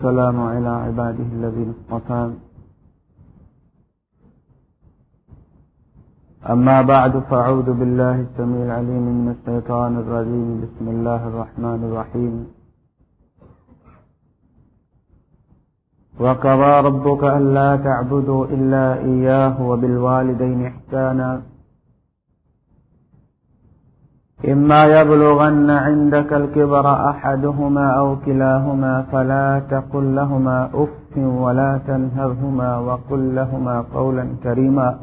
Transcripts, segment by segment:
السلام على عباده الذين اصطفى. أما بعد، فأعوذ بالله السميع العليم من الشيطان الرجيم. بسم الله الرحمن الرحيم. وقضى ربك ألا تعبدوا إلا إياه وبالوالدين إحسانا. إما يبلغن عندك الكبر أحدهما أو كلاهما فلا تقل لهما أف ولا تنهرهما وقل لهما قولا كريما.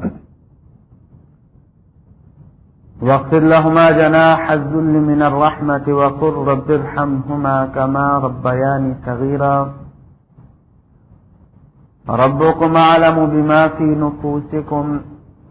واغفر لهما جناح الذل من الرحمة وقل رب ارحمهما كما ربياني صغيرا. ربكم أعلم بما في نفوسكم.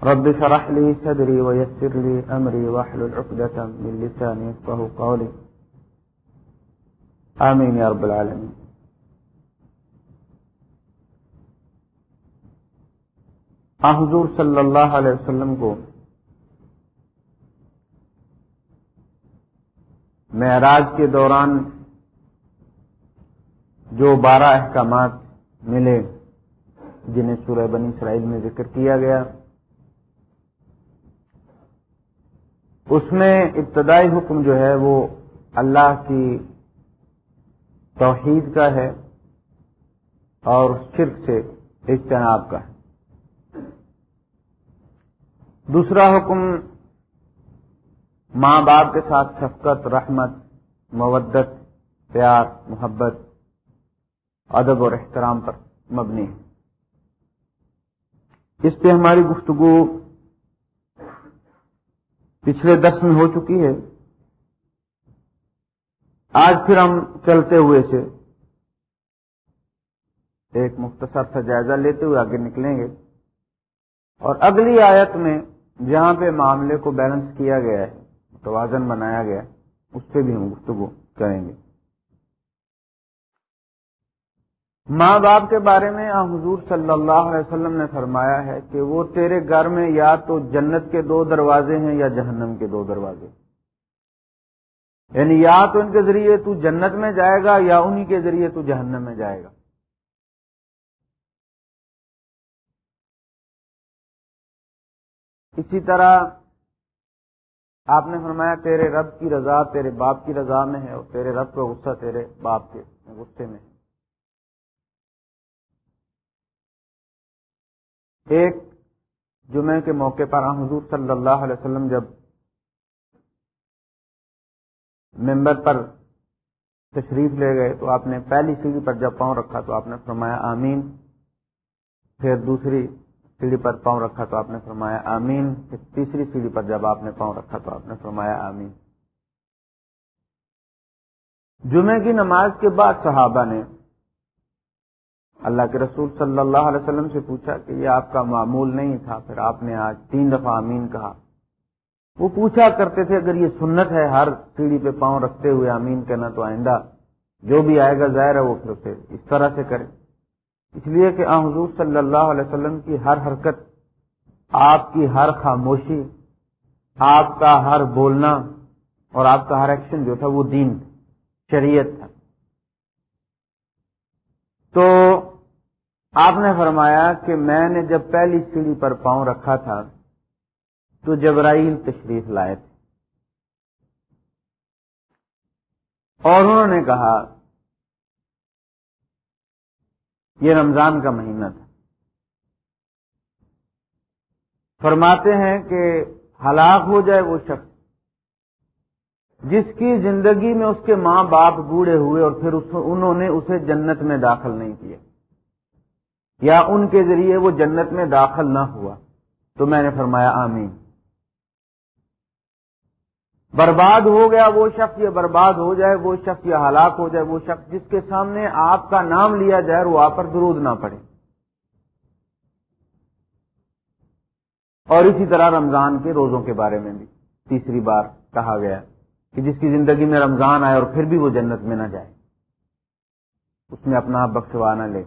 رب شرح لي صدري ويسر لي أمري واحلل عقدة من لساني يفقه قولي. آمين يا رب العالمين. حضور صلی اللہ علیہ وسلم کو معراج کے دوران جو بارہ احکامات ملے جنہیں سورہ بنی اسرائیل میں ذکر کیا گیا اس میں ابتدائی حکم جو ہے وہ اللہ کی توحید کا ہے اور شرک سے اجتناب کا ہے۔ دوسرا حکم، ماں باپ کے ساتھ شفقت، رحمت، مودت، پیار، محبت، ادب اور احترام پر مبنی ہے۔ اس پہ ہماری گفتگو پچھلے دس میں ہو چکی ہے۔ آج پھر ہم چلتے ہوئے سے ایک مختصر سا جائزہ لیتے ہوئے آگے نکلیں گے۔ اور اگلی آیت میں جہاں پہ معاملے کو بیلنس کیا گیا ہے توازن بنایا گیا اس سے بھی ہم گفتگو کریں گے۔ ماں باپ کے بارے میں حضور صلی اللہ علیہ وسلم نے فرمایا ہے کہ وہ تیرے گھر میں یا تو جنت کے دو دروازے ہیں یا جہنم کے دو دروازے یعنی یا تو ان کے ذریعے تو جنت میں جائے گا یا انہی کے ذریعے تو جہنم میں جائے گا۔ اسی طرح آپ نے فرمایا تیرے رب کی رضا تیرے باپ کی رضا میں ہے اور تیرے رب کا غصہ تیرے باپ کے غصے میں ہے۔ ایک جمعے کے موقع پر حضور صلی اللہ علیہ وسلم جب ممبر پر تشریف لے گئے تو آپ نے پہلی سیڑھی پر جب پاؤں رکھا تو آپ نے فرمایا آمین، پھر دوسری سیڑھی پر پاؤں رکھا تو آپ نے فرمایا آمین، پھر تیسری سیڑھی پر جب آپ نے پاؤں رکھا تو آپ نے فرمایا آمین۔ جمعے کی نماز کے بعد صحابہ نے اللہ کے رسول صلی اللہ علیہ وسلم سے پوچھا کہ یہ آپ کا معمول نہیں تھا، پھر آپ نے آج تین دفعہ امین کہا۔ وہ پوچھا کرتے تھے، اگر یہ سنت ہے ہر سیڑھی پہ پاؤں رکھتے ہوئے امین کہنا تو آئندہ جو بھی آئے گا ظاہر ہے وہ پھر اسے اس طرح سے کرے۔ اس لیے کہ آ، حضور صلی اللہ علیہ وسلم کی ہر حرکت، آپ کی ہر خاموشی، آپ کا ہر بولنا اور آپ کا ہر ایکشن جو تھا وہ دین، شریعت تھا۔ تو آپ نے فرمایا کہ میں نے جب پہلی سیڑھی پر پاؤں رکھا تھا تو جبرائیل تشریف لائے تھے۔ اور انہوں نے کہا، یہ رمضان کا مہینہ تھا۔ فرماتے ہیں کہ ہلاک ہو جائے وہ شخص جس کی زندگی میں اس کے ماں باپ بوڑھے ہوئے اور پھر انہوں نے اسے جنت میں داخل نہیں کیا۔ یا ان کے ذریعے وہ جنت میں داخل نہ ہوا۔ تو میں نے فرمایا، آمین۔ برباد ہو گیا وہ شخص یا برباد ہو جائے، وہ شخص یا ہلاک ہو جائے، وہ شخص جس کے سامنے آپ کا نام لیا جائے وہ آپ پر درود نہ پڑے۔ اور اسی طرح رمضان کے روزوں کے بارے میں بھی تیسری بار کہا گیا کہ جس کی زندگی میں رمضان آئے اور پھر بھی وہ جنت میں نہ جائے، اس میں اپنا بخشوا نہ لے۔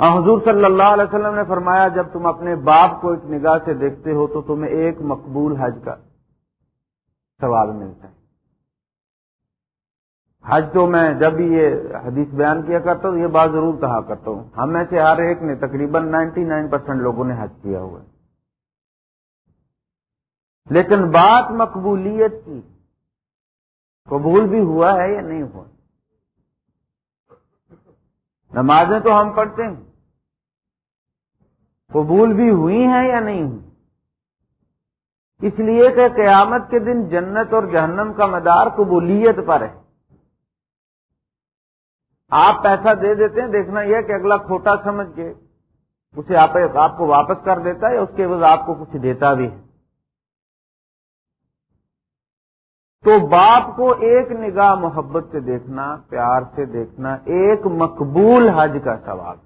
ہاں، حضور صلی اللہ علیہ وسلم نے فرمایا، جب تم اپنے باپ کو ایک نگاہ سے دیکھتے ہو تو تمہیں ایک مقبول حج کا سوال ملتا ہے۔ حج تو میں جب بھی یہ حدیث بیان کیا کرتا ہوں، یہ بات ضرور کہا کرتا ہوں۔ ہم میں سے ہر ایک نے تقریباً نائنٹی نائن پرسینٹ لوگوں نے حج کیا ہوا ہے۔ لیکن بات مقبولیت کی، قبول بھی ہوا ہے یا نہیں ہوا؟ نمازیں تو ہم پڑھتے ہیں۔ قبول بھی ہوئی ہیں یا نہیں ہوئی؟ اس لیے کہ قیامت کے دن جنت اور جہنم کا مدار قبولیت پر ہے۔ آپ پیسہ دے دیتے ہیں، دیکھنا یہ کہ اگلا کھوٹا سمجھ کے اسے آپ کو واپس کر دیتا ہے یا اس کے بعد آپ کو کچھ دیتا بھی ہے۔ تو باپ کو ایک نگاہ محبت سے دیکھنا، پیار سے دیکھنا، ایک مقبول حج کا سوال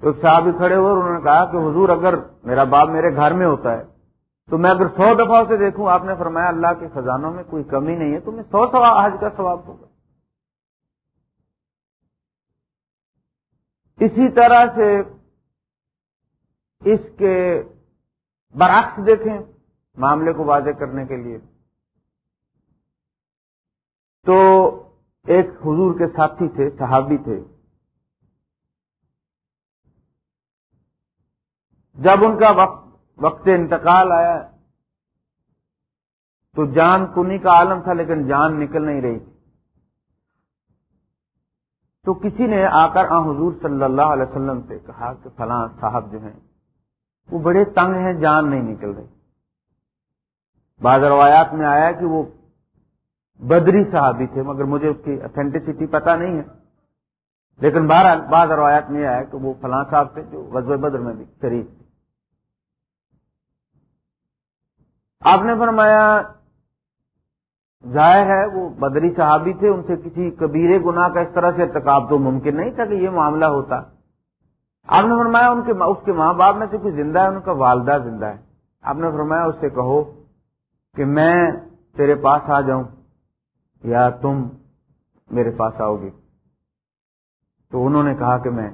تو صاحب کھڑے ہوئے انہوں نے کہا کہ حضور اگر میرا باپ میرے گھر میں ہوتا ہے تو میں اگر سو دفعہ سے دیکھوں، آپ نے فرمایا اللہ کے خزانوں میں کوئی کمی نہیں ہے، تو میں سو سوا حج کا ثواب ہوگا اسی طرح سے اس کے برعکس دیکھیں معاملے کو واضح کرنے کے لیے۔ تو ایک حضور کے ساتھی تھے، صحابی تھے۔ جب ان کا وقت وقت انتقال آیا، تو جان کنی کا عالم تھا لیکن جان نکل نہیں رہی۔ تھی تو کسی نے آ کر آ حضور صلی اللہ علیہ وسلم سے کہا کہ فلاں صاحب جو ہیں، وہ بڑے تنگ ہیں، جان نہیں نکل رہی۔ بعض روایات میں آیا کہ وہ بدری صحابی تھے، مگر مجھے اس کی اتھینٹسٹی پتہ نہیں ہے۔ لیکن بہرحال بعض روایات میں آیا کہ وہ فلاں صاحب تھے جو غزب بدر میں بھی شریف تھے۔ آپ نے فرمایا، ظاہر ہے وہ بدری صحابی تھے، ان سے کسی کبیرے گناہ کا اس طرح سے ارتکاب تو ممکن نہیں تھا کہ یہ معاملہ ہوتا۔ آپ نے فرمایا، ان کے اس کے ماں باپ میں سے کوئی زندہ ہے؟ ان کا والدہ زندہ ہے۔ آپ نے فرمایا، اس سے کہو کہ میں تیرے پاس آ جاؤں یا تم میرے پاس آؤ گے۔ تو انہوں نے کہا کہ میں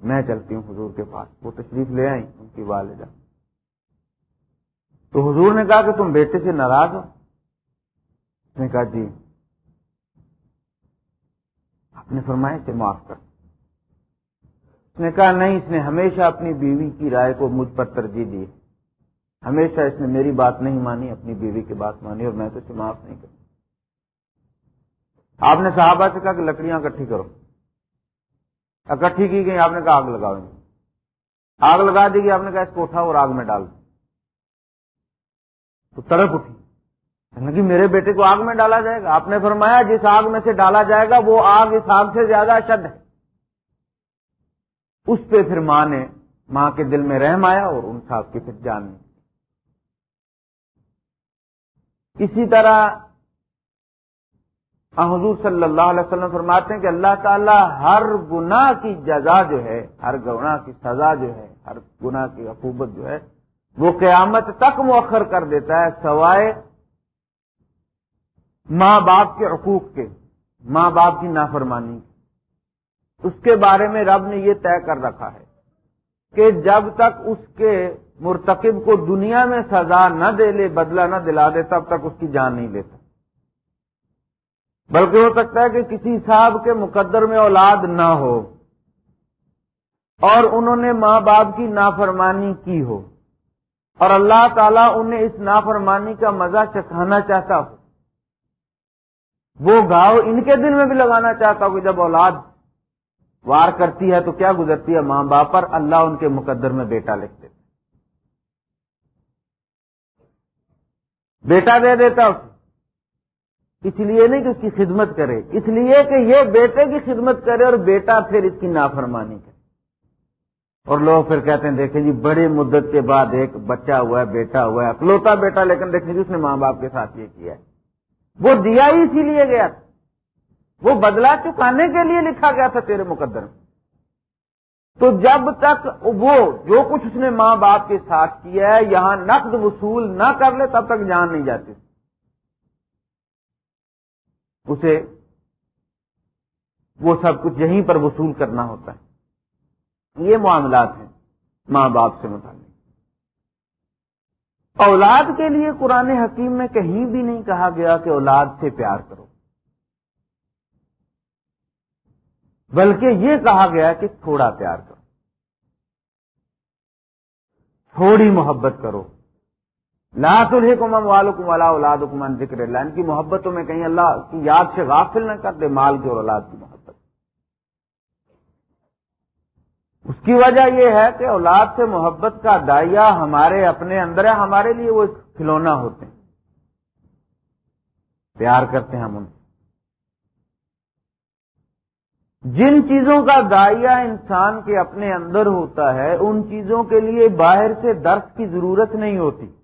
میں چلتی ہوں حضور کے پاس۔ وہ تشریف لے آئی ان کی والدہ تو حضور نے کہا کہ تم بیٹے سے ناراض ہو۔ اس نے کہا جی۔ آپ نے فرمایا اسے معاف کر۔ اس نے کہا، نہیں، اس نے ہمیشہ اپنی بیوی کی رائے کو مجھ پر ترجیح دی۔ ہمیشہ اس نے میری بات نہیں مانی، اپنی بیوی کی بات مانی اور میں تو اسے معاف نہیں کروں۔ آپ نے صحابہ سے کہا کہ لکڑیاں اکٹھی کرو۔ اکٹھی کی گئی آپ نے کہا آگ لگاؤ۔ آگ لگا دی گئی، آپ نے کہا اس کو اور آگ میں ڈال۔ تو تڑپ اٹھی۔ کہ میرے بیٹے کو آگ میں ڈالا جائے گا۔ آپ نے فرمایا، جس آگ میں سے ڈالا جائے گا، وہ آگ اس آگ سے زیادہ شد ہے۔ اس پہ پھر ماں نے، ماں کے دل میں رحم آیا اور ان صاحب کی پھر جان۔ نہیں اسی طرح حضور صلی اللہ علیہ وسلم فرماتے ہیں کہ اللہ تعالیٰ ہر گناہ کی جزا جو ہے، ہر گناہ کی سزا جو ہے، ہر گناہ کی عقوبت جو ہے وہ قیامت تک مؤخر کر دیتا ہے سوائے ماں باپ کے حقوق کے، ماں باپ کی نافرمانی اس کے بارے میں رب نے یہ طے کر رکھا ہے کہ جب تک اس کے مرتکب کو دنیا میں سزا نہ دے لے، بدلہ نہ دلا دے، تب تک اس کی جان نہیں لیتا۔ بلکہ ہو سکتا ہے کہ کسی صاحب کے مقدر میں اولاد نہ ہو اور انہوں نے ماں باپ کی نافرمانی کی ہو۔ اور اللہ تعالیٰ انہیں اس نافرمانی کا مزہ چکھانا چاہتا ہو۔ وہ گاؤ ان کے دل میں بھی لگانا چاہتا ہوں کہ جب اولاد وار کرتی ہے تو کیا گزرتی ہے؟ ماں باپ پر اللہ ان کے مقدر میں بیٹا لکھتے بیٹا دے دیتا اس لیے نہیں کہ اس کی خدمت کرے، اس لیے کہ یہ بیٹے کی خدمت کرے اور بیٹا پھر اس کی نافرمانی کرے۔ اور لوگ پھر کہتے ہیں، دیکھیں جی بڑی مدت کے بعد ایک بچہ ہوا ہے، بیٹا ہوا ہے، اکلوتا بیٹا، لیکن دیکھیں جی اس نے ماں باپ کے ساتھ یہ کیا ہے۔ وہ دیا ہی اسی لیے گیا تھا۔ وہ بدلا چکانے کے لیے لکھا گیا تھا تیرے مقدر میں تو جب تک وہ جو کچھ اس نے ماں باپ کے ساتھ کیا ہے، یہاں نقد وصول نہ کر لے، تب تک جان نہیں جاتی۔ اسے وہ سب کچھ یہیں پر وصول کرنا ہوتا ہے۔ یہ معاملات ہیں ماں باپ سے متعلق۔ اولاد کے لیے قرآن حکیم میں کہیں بھی نہیں کہا گیا کہ اولاد سے پیار کرو۔ بلکہ یہ کہا گیا کہ تھوڑا پیار کرو۔ تھوڑی محبت کرو۔ لاس الحکم والوں والا اولاد حکمان ذکر اللہ۔ ان کی محبتوں میں کہیں اللہ کی یاد سے غافل نہ کر دے مال کی اور اولاد کی محبت۔ اس کی وجہ یہ ہے کہ اولاد سے محبت کا دائیا ہمارے اپنے اندر ہے، ہمارے لیے وہ کھلونا ہوتے ہیں۔ پیار کرتے ہیں ہم ان جن چیزوں کا دائیا انسان کے اپنے اندر ہوتا ہے، ان چیزوں کے لیے باہر سے درد کی ضرورت نہیں ہوتی۔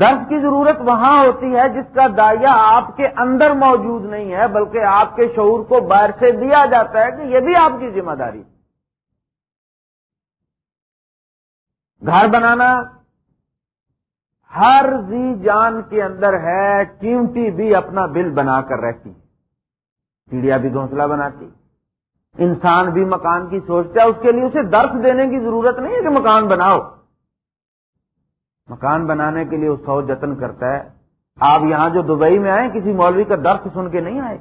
درس کی ضرورت وہاں ہوتی ہے جس کا دائیا آپ کے اندر موجود نہیں ہے، بلکہ آپ کے شعور کو باہر سے دیا جاتا ہے کہ یہ بھی آپ کی ذمہ داری۔ گھر بنانا ہر زی جان کے اندر ہے قیمتی بھی اپنا بل بنا کر رہتی۔ چڑیا بھی گھونسلہ بناتی۔ انسان بھی مکان کی سوچتا ہے، اس کے لیے اسے درس دینے کی ضرورت نہیں ہے کہ مکان بناؤ۔ مکان بنانے کے لیے وہ سو جتن کرتا ہے۔ آپ یہاں جو دبئی میں آئے، کسی مولوی کا درد سن کے نہیں آئے۔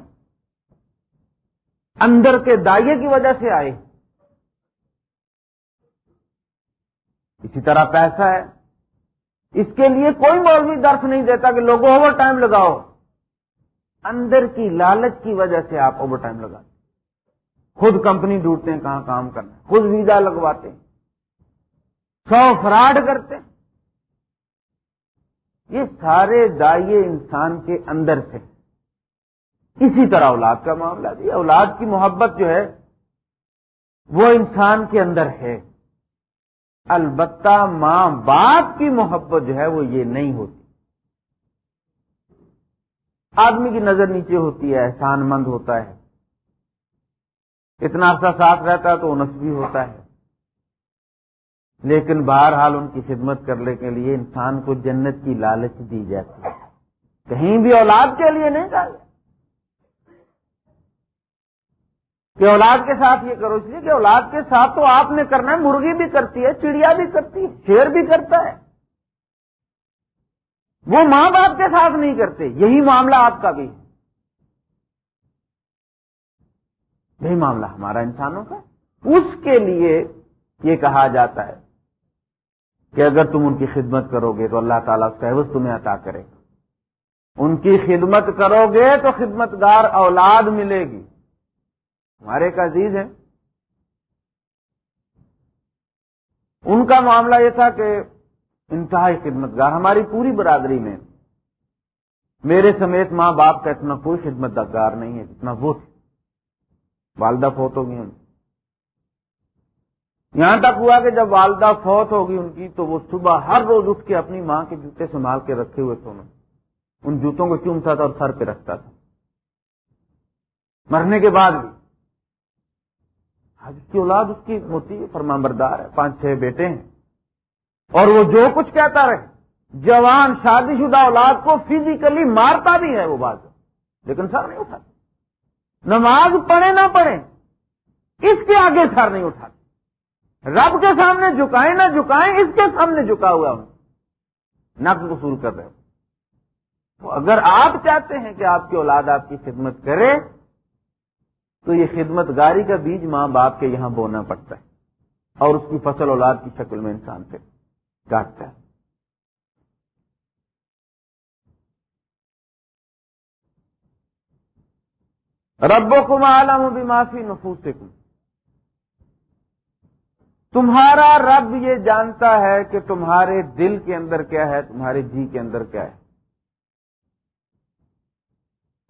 اندر کے دائیں کی وجہ سے آئے۔ اسی طرح پیسہ ہے۔ اس کے لیے کوئی مولوی درس نہیں دیتا کہ لوگوں اوور ٹائم لگاؤ۔ اندر کی لالچ کی وجہ سے آپ اوور ٹائم لگاتے خود کمپنی ڈھونڈتے ہیں کہاں کام کرنا خود ویزا لگواتے ہیں۔ سو فراڈ کرتے ہیں۔ یہ سارے دائیں انسان کے اندر سے اسی طرح اولاد کا معاملہ بھی اولاد کی محبت جو ہے، وہ انسان کے اندر ہے۔ البتہ ماں باپ کی محبت جو ہے، وہ یہ نہیں ہوتی۔ آدمی کی نظر نیچے ہوتی ہے، احسان مند ہوتا ہے۔ اتنا عرصہ ساتھ رہتا ہے تو نسبی ہوتا ہے۔ لیکن بہرحال ان کی خدمت کرنے کے لیے انسان کو جنت کی لالچ دی جاتی ہے۔ کہیں بھی اولاد کے لیے نہیں کہا کہ اولاد کے ساتھ یہ کرو، اس لیے کہ اولاد کے ساتھ تو آپ نے کرنا ہے، مرغی بھی کرتی ہے، چڑیا بھی کرتی ہے، شیر بھی کرتا ہے۔ وہ ماں باپ کے ساتھ نہیں کرتے، یہی معاملہ آپ کا بھی۔ یہی معاملہ ہمارا انسانوں کا۔ اس کے لیے یہ کہا جاتا ہے۔ کہ اگر تم ان کی خدمت کرو گے تو اللہ تعالیٰ اس کا عوض تمہیں عطا کرے گا۔ ان کی خدمت کرو گے تو خدمت گار اولاد ملے گی۔ ہمارے ایک عزیز ہیں۔ ان کا معاملہ یہ تھا کہ انتہائی خدمت گار ہماری پوری برادری میں میرے سمیت ماں باپ کا اتنا کوئی خدمت گار نہیں ہے جتنا وہ تھے۔ والدہ فوت ہوگی ان یہاں تک ہوا کہ جب والدہ فوت ہوگی ان کی، تو وہ صبح ہر روز اٹھ کے اپنی ماں کے جوتے سنبھال کے رکھے ہوئے تھے ان جوتوں کو چومتا تھا اور سر پہ رکھتا تھا۔ مرنے کے بعد بھی کی اولاد اس کی ہوتی ہے فرما بردار ہے، پانچ چھ بیٹے ہیں۔ اور وہ جو کچھ کہتا رہے، جوان شادی شدہ اولاد کو فزیکلی مارتا بھی ہے وہ بات۔ لیکن سر نہیں اٹھاتا۔ نماز پڑھے نہ پڑھے، اس کے آگے سر نہیں اٹھاتے رب کے سامنے جھکائیں نہ جھکائیں، اس کے سامنے جھکا ہوا ہوں۔ نقد وصول کر رہے تو اگر آپ چاہتے ہیں کہ آپ کی اولاد آپ کی خدمت کرے، تو یہ خدمت گاری کا بیج ماں باپ کے یہاں بونا پڑتا ہے اور اس کی فصل اولاد کی شکل میں انسان سے کاٹتا ہے۔ ربو کو عالم بھی معافی نفوس سے تمہارا رب یہ جانتا ہے کہ تمہارے دل کے اندر کیا ہے، تمہارے جی کے اندر کیا ہے۔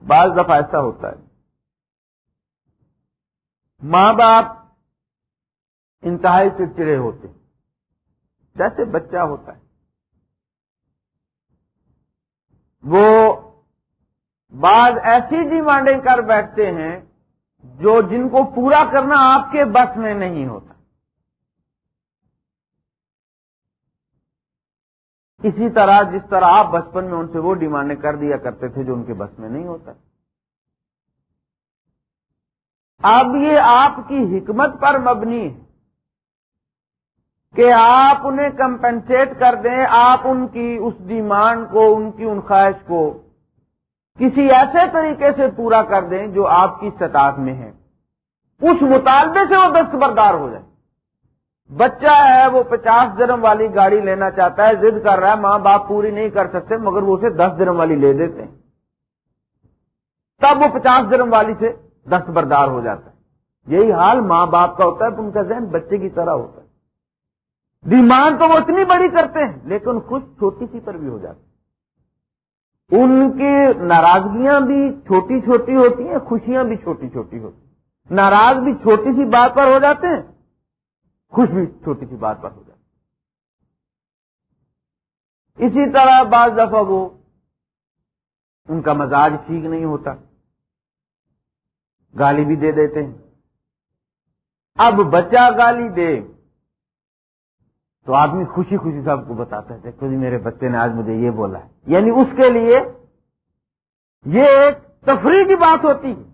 بعض دفعہ ایسا ہوتا ہے۔ ماں باپ انتہائی چڑچڑے ہوتے جیسے بچہ ہوتا ہے۔ وہ بعض ایسی ڈیمانڈیں کر بیٹھتے ہیں جو جن کو پورا کرنا آپ کے بس میں نہیں ہوتا۔ اسی طرح جس طرح آپ بچپن میں ان سے وہ ڈیمانڈیں کر دیا کرتے تھے جو ان کے بس میں نہیں ہوتا۔ اب یہ آپ کی حکمت پر مبنی ہے کہ آپ انہیں کمپنسیٹ کر دیں، آپ ان کی اس ڈیمانڈ کو، ان کی ان خواہش کو کسی ایسے طریقے سے پورا کر دیں جو آپ کی سطاق میں ہے۔ اس مطالبے سے وہ دستبردار ہو جائے بچہ ہے، وہ پچاس درم والی گاڑی لینا چاہتا ہے، ضد کر رہا ہے، ماں باپ پوری نہیں کر سکتے، مگر وہ اسے دس درم والی لے دیتے ہیں۔ تب وہ پچاس درم والی سے دستبردار ہو جاتا ہے۔ یہی حال ماں باپ کا ہوتا ہے ان کا ذہن بچے کی طرح ہوتا ہے۔ ڈیمانڈ تو وہ اتنی بڑی کرتے ہیں، لیکن خوش چھوٹی سی پر بھی ہو جاتی ان کی ناراضگیاں بھی چھوٹی چھوٹی ہوتی ہیں، خوشیاں بھی چھوٹی چھوٹی ہوتی ناراض بھی چھوٹی سی بات پر ہو جاتے ہیں خوش بھی چھوٹی سی بات پر ہو جاتے اسی طرح بعض دفعہ وہ ان کا مزاج ٹھیک نہیں ہوتا، گالی بھی دے دیتے ہیں۔ اب بچہ گالی دے تو آدمی خوشی خوشی سب کو بتاتا ہے، دیکھو جی میرے بچے نے آج مجھے یہ بولا ہے۔ یعنی اس کے لیے یہ ایک تفریح کی بات ہوتی ہے۔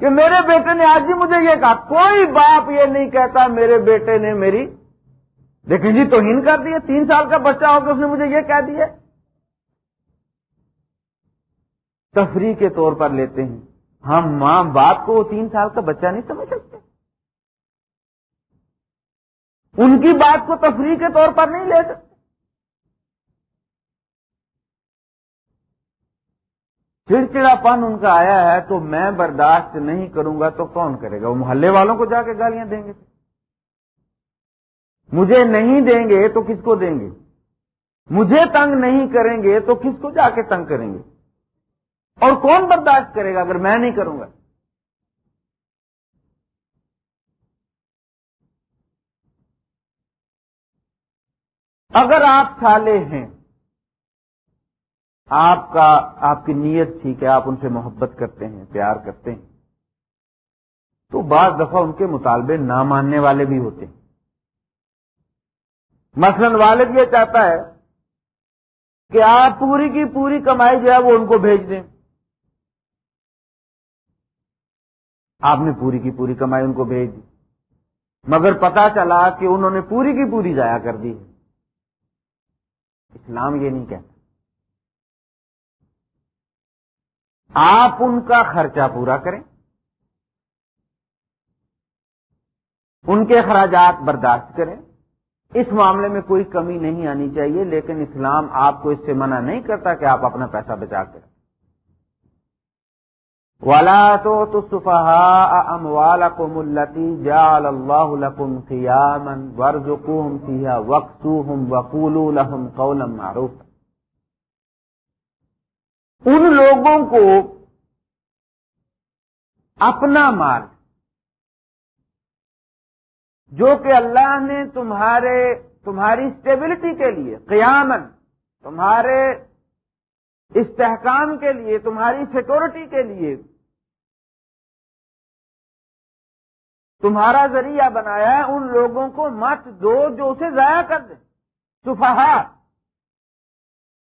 کہ میرے بیٹے نے آج ہی مجھے یہ کہا، کوئی باپ یہ نہیں کہتا میرے بیٹے نے میری دیکھیں جی تو ہین کر دیا تین سال کا بچہ ہو کے اس نے مجھے یہ کہہ دیا تفریح کے طور پر لیتے ہیں۔ ہم ماں باپ کو وہ تین سال کا بچہ نہیں سمجھ سکتے۔ ان کی بات کو تفریح کے طور پر نہیں لے سکتے۔ چڑچڑا پن ان کا آیا ہے تو میں برداشت نہیں کروں گا تو کون کرے گا؟ وہ محلے والوں کو جا کے گالیاں دیں گے۔ مجھے نہیں دیں گے تو کس کو دیں گے؟ مجھے تنگ نہیں کریں گے تو کس کو جا کے تنگ کریں گے؟ اور کون برداشت کرے گا اگر میں نہیں کروں گا؟ اگر آپ سالے ہیں آپ کا، آپ کی نیت ٹھیک ہے آپ ان سے محبت کرتے ہیں، پیار کرتے ہیں۔ تو بعض دفعہ ان کے مطالبے نہ ماننے والے بھی ہوتے ہیں۔ مثلا والد یہ چاہتا ہے کہ آپ پوری کی پوری کمائی جو ہے وہ ان کو بھیج دیں۔ آپ نے پوری کی پوری کمائی ان کو بھیج دی۔ مگر پتا چلا کہ انہوں نے پوری کی پوری ضائع کر دی اسلام یہ نہیں کہتا۔ آپ ان کا خرچہ پورا کریں۔ ان کے اخراجات برداشت کریں۔ اس معاملے میں کوئی کمی نہیں آنی چاہیے، لیکن اسلام آپ کو اس سے منع نہیں کرتا کہ آپ اپنا پیسہ بچا کریں۔ ولا تو تصفا ام والا کو ملتی جال اللہ لکم قیامن ورز کوم سیا وقت وقول لہم قولم معروف ان لوگوں کو اپنا مال جو کہ اللہ نے تمہارے تمہاری اسٹیبلٹی کے لیے قیامن تمہارے استحکام کے لیے، تمہاری سیکورٹی کے لیے تمہارا ذریعہ بنایا ہے، ان لوگوں کو مت دو جو اسے ضائع کر دیں۔ سفہا،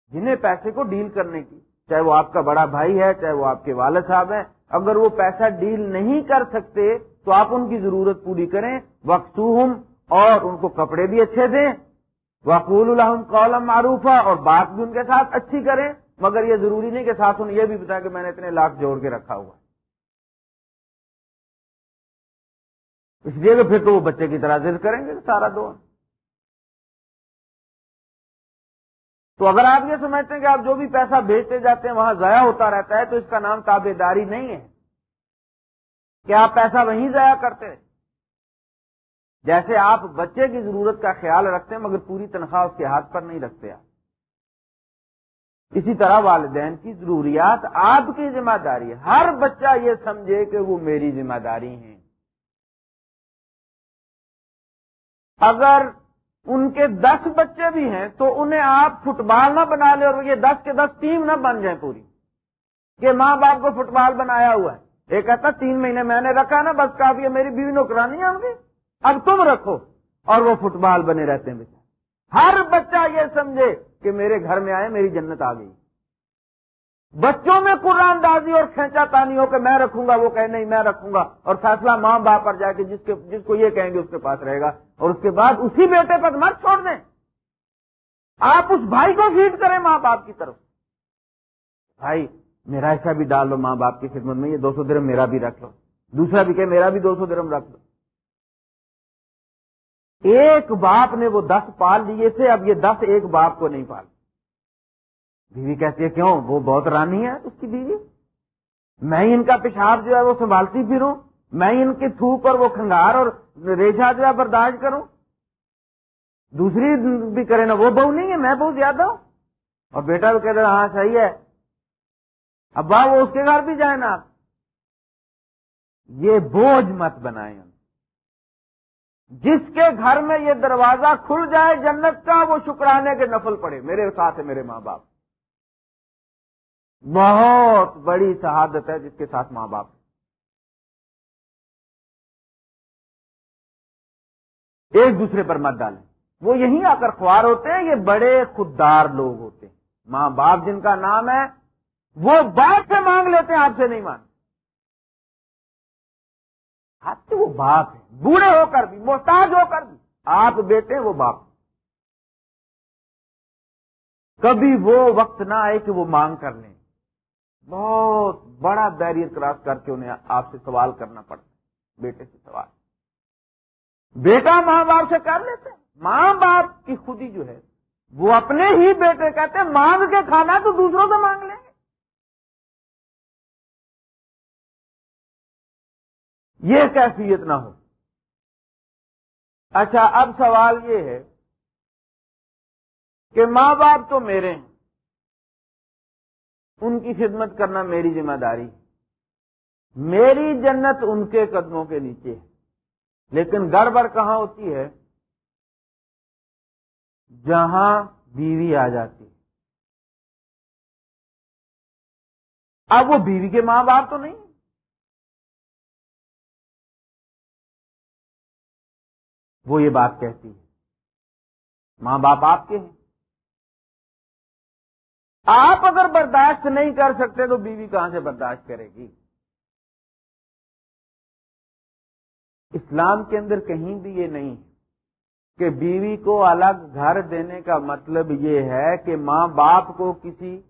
جنہیں پیسے کو ڈیل کرنے کی۔ چاہے وہ آپ کا بڑا بھائی ہے، چاہے وہ آپ کے والد صاحب ہیں، اگر وہ پیسہ ڈیل نہیں کر سکتے، تو آپ ان کی ضرورت پوری کریں۔ وقت اور ان کو کپڑے بھی اچھے دیں۔ وقول الحم قولم معروف اور بات بھی ان کے ساتھ اچھی کریں۔ مگر یہ ضروری نہیں کہ ساتھ انہیں یہ بھی بتایا کہ میں نے اتنے لاکھ جوڑ کے رکھا ہوا اس لیے کہ پھر تو وہ بچے کی طرح ضد کریں گے، سارا دو۔ تو اگر آپ یہ سمجھتے ہیں کہ آپ جو بھی پیسہ بھیجتے جاتے ہیں، وہاں ضائع ہوتا رہتا ہے، تو اس کا نام تابے داری نہیں ہے۔ کہ آپ پیسہ وہیں ضائع کرتے؟ ہیں جیسے آپ بچے کی ضرورت کا خیال رکھتے ہیں، مگر پوری تنخواہ اس کے ہاتھ پر نہیں رکھتے آپ۔ اسی طرح والدین کی ضروریات، آپ کی ذمہ داری۔ ہے ہر بچہ یہ سمجھے کہ وہ میری ذمہ داری ہے اگر ان کے دس بچے بھی ہیں تو انہیں آپ فٹ بال نہ بنا لیں اور یہ دس کے دس ٹیم نہ بن جائیں پوری۔ کہ ماں باپ کو فٹ بال بنایا ہوا ہے۔ ایک کہتا تین مہینے میں نے رکھا نا، بس کافی ہے، میری بیوی نوکرانی ہوں گی اب تم رکھو اور وہ فٹ بال بنے رہتے ہیں۔ بیچارے ہر بچہ یہ سمجھے کہ میرے گھر میں آئے، میری جنت آ گئی۔ بچوں میں قرآن دازی اور کھینچا تانی ہو کہ میں رکھوں گا، وہ کہ نہیں، میں رکھوں گا۔ اور فیصلہ ماں باپ پر جائے کہ جس کے جس کو یہ کہیں گے اس کے پاس رہے گا۔ اور اس کے بعد اسی بیٹے پر مت چھوڑ دیں۔ آپ اس بھائی کو فیڈ کریں ماں باپ کی طرف۔ بھائی، میرا ایسا بھی ڈال لو ماں باپ کی خدمت میں، یہ دو سو درم میرا بھی رکھ لو۔ دوسرا بھی کہ میرا بھی دو سو درم رکھ لو ایک باپ نے وہ دس پال لیے تھے، اب یہ دس ایک باپ کو نہیں پال۔ بیوی کہتی ہے، کیوں؟ وہ بہت رانی ہے اس کی بیوی۔ میں ان کا پیشاب جو ہے وہ سنبھالتی پھروں۔ میں ان کی تھوک اور وہ کھنگار اور ریشا جو ہے برداشت کروں؟ دوسری بھی کرے نا، وہ بہو نہیں ہے، میں بہت زیادہ ہوں۔ اور بیٹا بھی کہہ رہا ہاں صحیح ہے۔ ابا، وہ اس کے گھر بھی جائیں نا۔ یہ بوجھ مت بنائیں۔ جس کے گھر میں یہ دروازہ کھل جائے جنت کا، وہ شکرانے کے نفل پڑے۔ میرے ساتھ ہے، میرے ماں باپ۔ بہت بڑی شہادت ہے جس کے ساتھ ماں باپ۔ ایک دوسرے پر مت ڈالیں۔ وہ یہیں آ کر خوار ہوتے ہیں، یہ بڑے خوددار لوگ ہوتے ہیں۔ ماں باپ جن کا نام ہے، وہ باپ سے مانگ لیتے ہیں، آپ سے نہیں مانگتے۔ آپ سے وہ باپ ہے بوڑھے ہو کر بھی، محتاج ہو کر بھی۔ آپ بیٹے، وہ باپ۔ کبھی وہ وقت نہ آئے کہ وہ مانگ کر لیں۔ بہت بڑا بیریئر کراس کر کے انہیں آپ سے سوال کرنا پڑتا بیٹے سے سوال۔ بیٹا ماں باپ سے کر لیتے ماں باپ کی خودی جو ہے، وہ اپنے ہی بیٹے کہتے ہیں، مانگ کے کھانا تو دوسروں سے مانگ لیں گے۔ یہ کیفیت نہ ہو۔ اچھا اب سوال یہ ہے کہ ماں باپ تو میرے ہیں۔ ان کی خدمت کرنا میری ذمہ داری۔ میری جنت ان کے قدموں کے نیچے ہے۔ لیکن گڑبڑ کہاں ہوتی ہے؟ جہاں بیوی آ جاتی ہے۔ اب وہ بیوی کے ماں باپ تو نہیں۔ وہ یہ بات کہتی ہے۔ ماں باپ آپ کے ہیں۔ آپ اگر برداشت نہیں کر سکتے تو بیوی کہاں سے برداشت کرے گی؟ اسلام کے اندر کہیں بھی یہ نہیں کہ بیوی کو الگ گھر دینے کا مطلب یہ ہے کہ ماں باپ کو کسی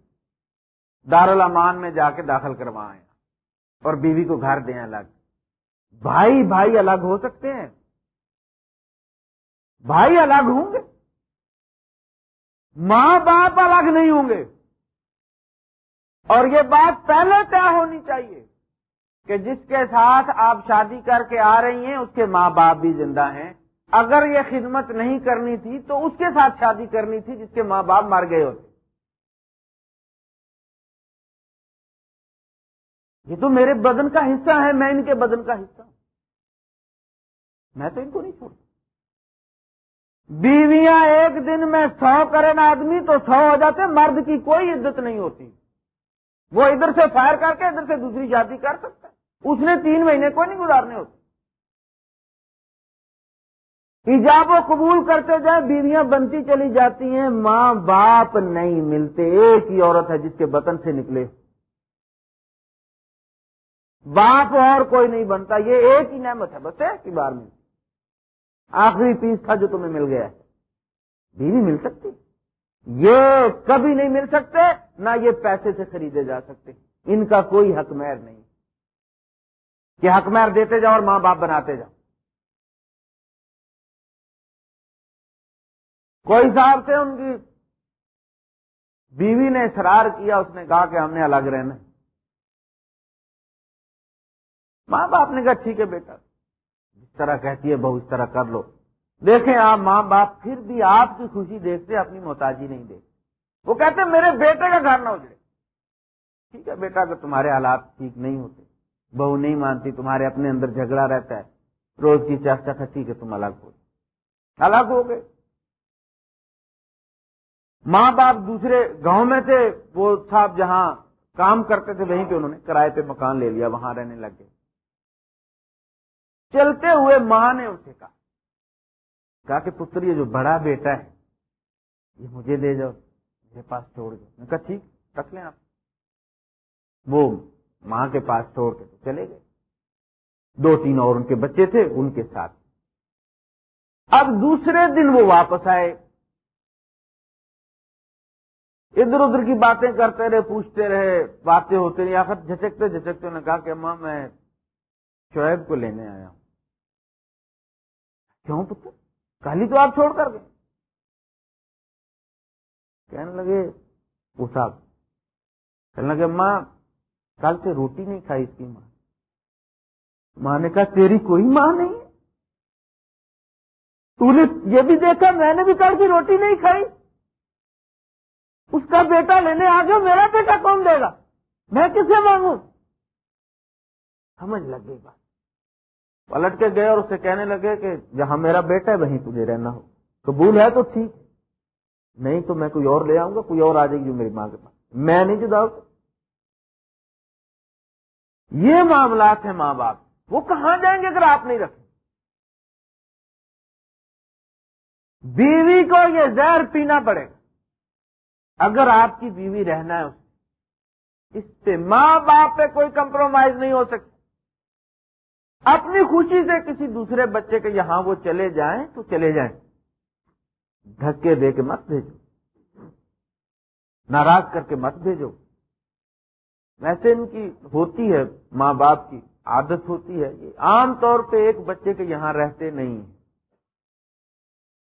دارالامان میں جا کے داخل کروائیں اور بیوی کو گھر دیں الگ۔ بھائی بھائی الگ ہو سکتے ہیں۔ بھائی الگ ہوں گے۔ ماں باپ الگ نہیں ہوں گے۔ اور یہ بات پہلے طے ہونی چاہیے۔ کہ جس کے ساتھ آپ شادی کر کے آ رہی ہیں، اس کے ماں باپ بھی زندہ ہیں۔ اگر یہ خدمت نہیں کرنی تھی تو اس کے ساتھ شادی کرنی تھی جس کے ماں باپ مر گئے ہوتے۔ یہ تو میرے بدن کا حصہ ہے، میں ان کے بدن کا حصہ ہوں۔ میں تو ان کو نہیں چھوڑتا۔ بیویاں ایک دن میں سو کریں آدمی تو سو ہو جاتے، مرد کی کوئی عزت نہیں ہوتی۔ وہ ادھر سے فائر کر کے ادھر سے دوسری شادی کر سکتا۔ اس نے تین مہینے کو نہیں گزارنے ہوتے۔ ایجاب و قبول کرتے جائیں، بیویاں بنتی چلی جاتی ہیں، ماں باپ نہیں ملتے، ایک ہی عورت ہے جس کے بطن سے نکلے۔ باپ اور کوئی نہیں بنتا، یہ ایک ہی نعمت ہے، بس ایک ہی بار میں۔ آخری پیس تھا جو تمہیں مل گیا۔ ہے بیوی مل سکتی۔ یہ کبھی نہیں مل سکتے، نہ یہ پیسے سے خریدے جا سکتے۔ ان کا کوئی حق مہر نہیں۔ کہ حق مہر دیتے جاؤ اور ماں باپ بناتے جاؤ۔ کوئی صاحب سے ان کی، بیوی نے اصرار کیا، اس نے کہا کہ ہم نے الگ رہنا۔ ماں باپ نے کہا، ٹھیک ہے بیٹا، جس طرح کہتی ہے بہو، اس طرح کر لو۔ دیکھیں آپ ماں باپ، پھر بھی آپ کی خوشی دیکھتے، اپنی محتاجی نہیں دیکھتے۔ وہ کہتے میرے بیٹے کا گھر نہ اجڑے۔ ٹھیک ہے بیٹا، اگر تمہارے حالات ٹھیک نہیں ہوتے بہو نہیں مانتی، تمہارے اپنے اندر جھگڑا رہتا ہے۔ روز کی چرچا ٹھیک ہے تم الگ ہو الگ ہو گئے۔ ماں باپ دوسرے گاؤں میں تھے، وہ صاحب جہاں کام کرتے تھے، وہیں پہ انہوں نے کرائے پہ مکان لے لیا، وہاں رہنے لگ گئے۔ چلتے ہوئے ماں نے اسے کہا کہا کہ پتر یہ جو بڑا بیٹا ہے، یہ مجھے دے جاؤ، میرے پاس چھوڑ دو۔ کہا، ٹھیک، رکھ لیں آپ۔ وہ ماں کے پاس چھوڑ کے تو چلے گئے۔ دو تین اور ان کے بچے تھے، ان کے ساتھ۔ اب دوسرے دن وہ واپس آئے۔ ادھر ادھر کی باتیں کرتے رہے، پوچھتے رہے، باتیں ہوتے رہی، آخر جھچکتے جھچکتے انہوں نے کہا کہ ماں، میں شعیب کو لینے آیا ہوں۔ کیوں پتر؟ کل تو آپ چھوڑ کر گئے۔ کہنے لگے، وہ صاحب، کہنے لگے، ماں کل سے روٹی نہیں کھائی اس کی ماں۔ ماں نے کہا، تیری کوئی ماں نہیں۔ تو نے یہ بھی دیکھا، میں نے بھی کل کی روٹی نہیں کھائی۔ اس کا بیٹا لینے آ گیا میرا بیٹا کون دے گا؟ میں کسے مانگوں؟ سمجھ لگ گئی بات۔ پلٹ کے گئے اور اسے کہنے لگے کہ جہاں میرا بیٹا ہے، وہیں تجھے رہنا ہو۔ قبول ہے تو ٹھیک۔ نہیں تو میں کوئی اور لے آؤں گا، کوئی اور آ جائے گی میری ماں کے پاس۔ میں نہیں جدا یہ معاملات ہیں ماں باپ۔ وہ کہاں جائیں گے اگر آپ نہیں رکھیں؟ بیوی کو یہ زہر پینا پڑے گا۔ اگر آپ کی بیوی رہنا ہے اس سے ماں باپ پہ کوئی کمپرومائز نہیں ہو سکتا۔ اپنی خوشی سے کسی دوسرے بچے کے یہاں وہ چلے جائیں تو چلے جائیں۔ دھکے دے کے مت بھیجو۔ ناراض کر کے مت بھیجو۔ ویسے ان کی ہوتی ہے، ماں باپ کی عادت ہوتی ہے، یہ عام طور پہ ایک بچے کے یہاں رہتے نہیں ہیں۔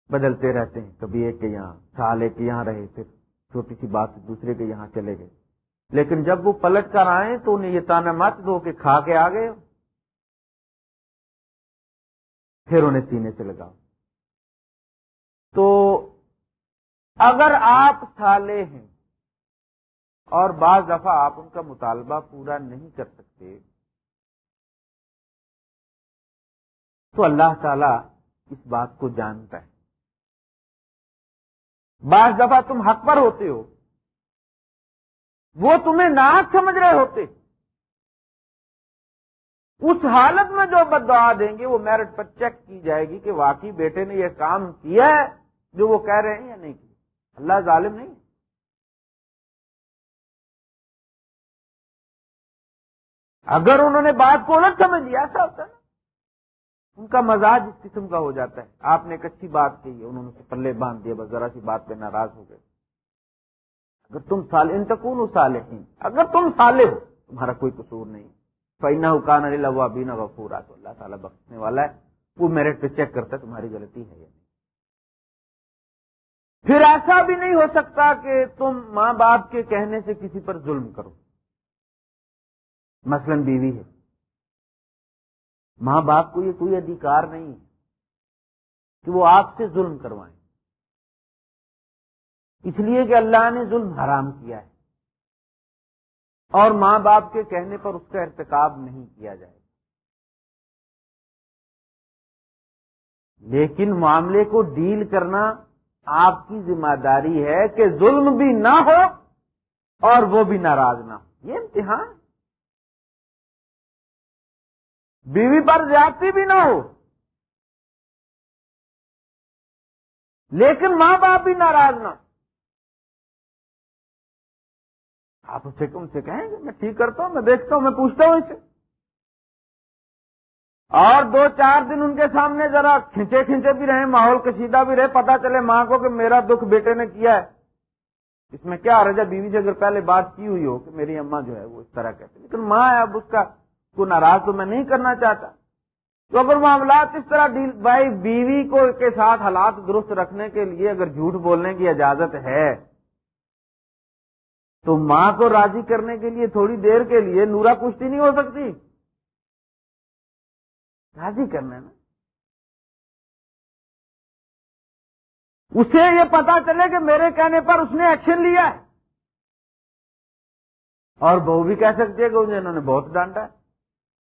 بدلتے رہتے ہیں، کبھی ایک کے یہاں، سال ایک کے یہاں رہے، پھر چھوٹی سی بات دوسرے کے یہاں چلے گئے۔ لیکن جب وہ پلٹ کر آئے تو انہیں یہ تانا مت دو کہ کھا کے آ گئے پھر انہیں سینے سے لگاؤ۔ تو اگر آپ سالے ہیں اور بعض دفعہ آپ ان کا مطالبہ پورا نہیں کر سکتے۔ تو اللہ تعالی اس بات کو جانتا ہے۔ بعض دفعہ تم حق پر ہوتے ہو۔ وہ تمہیں نہ سمجھ رہے ہوتے۔ اس حالت میں جو بد دعا دیں گے، وہ میرٹ پر چیک کی جائے گی کہ واقعی بیٹے نے یہ کام کیا ہے، جو وہ کہہ رہے ہیں یا نہیں کیا۔ اللہ ظالم نہیں۔ اگر انہوں نے بات کو الگ سمجھ لیا، ایسا ہوتا ہے ان کا مزاج اس قسم کا ہو جاتا ہے۔ آپ نے ایک اچھی بات کہی ہے انہوں نے پلے باندھ دیا، بس ذرا سی بات پہ ناراض ہو گئے۔ اگر تم سال انتقون سالے اگر تم سالے ہو، تمہارا کوئی قصور نہیں۔ فینا حکان علی اللہ بینا وفورا تو اللہ تعالیٰ بخشنے والا ہے۔ وہ میرٹ پہ چیک کرتا ہے تمہاری غلطی ہے یا نہیں۔ پھر ایسا بھی نہیں ہو سکتا کہ تم ماں باپ کے کہنے سے کسی پر ظلم کرو۔ مثلا بیوی ہے۔ ماں باپ کو یہ کوئی ادھیکار نہیں ہے کہ وہ آپ سے ظلم کروائیں۔ اس لیے کہ اللہ نے ظلم حرام کیا ہے۔ اور ماں باپ کے کہنے پر اس کا ارتکاب نہیں کیا جائے۔ لیکن معاملے کو ڈیل کرنا آپ کی ذمہ داری ہے کہ ظلم بھی نہ ہو اور وہ بھی ناراض نہ ہو۔ یہ امتحان۔ بیوی پر زیادتی بھی نہ ہو۔ لیکن ماں باپ بھی ناراض نہ۔ آپ اسے ان سے کہیں گے میں ٹھیک کرتا ہوں، میں دیکھتا ہوں، میں پوچھتا ہوں اسے۔ اور دو چار دن ان کے سامنے ذرا کھینچے کھینچے بھی رہے ماحول کشیدہ بھی رہے پتا چلے ماں کو کہ میرا دکھ بیٹے نے کیا ہے۔ اس میں کیا رجا بیوی سے اگر پہلے بات کی ہوئی ہو کہ میری اماں جو ہے وہ اس طرح کہتے لیکن ماں ہے، اب اس کا کو ناراض تو میں نہیں کرنا چاہتا۔ تو اگر معاملات اس طرح ڈیل بھائی بیوی کو کے ساتھ حالات درست رکھنے کے لیے اگر جھوٹ بولنے کی اجازت ہے، تو ماں کو راضی کرنے کے لیے تھوڑی دیر کے لیے نورا کشتی نہیں ہو سکتی۔ راضی کرنا نا اسے یہ پتا چلے کہ میرے کہنے پر اس نے ایکشن لیا ہے۔ اور بہو بھی کہہ سکتی ہے کہ انہوں نے بہت ڈانٹا ہے۔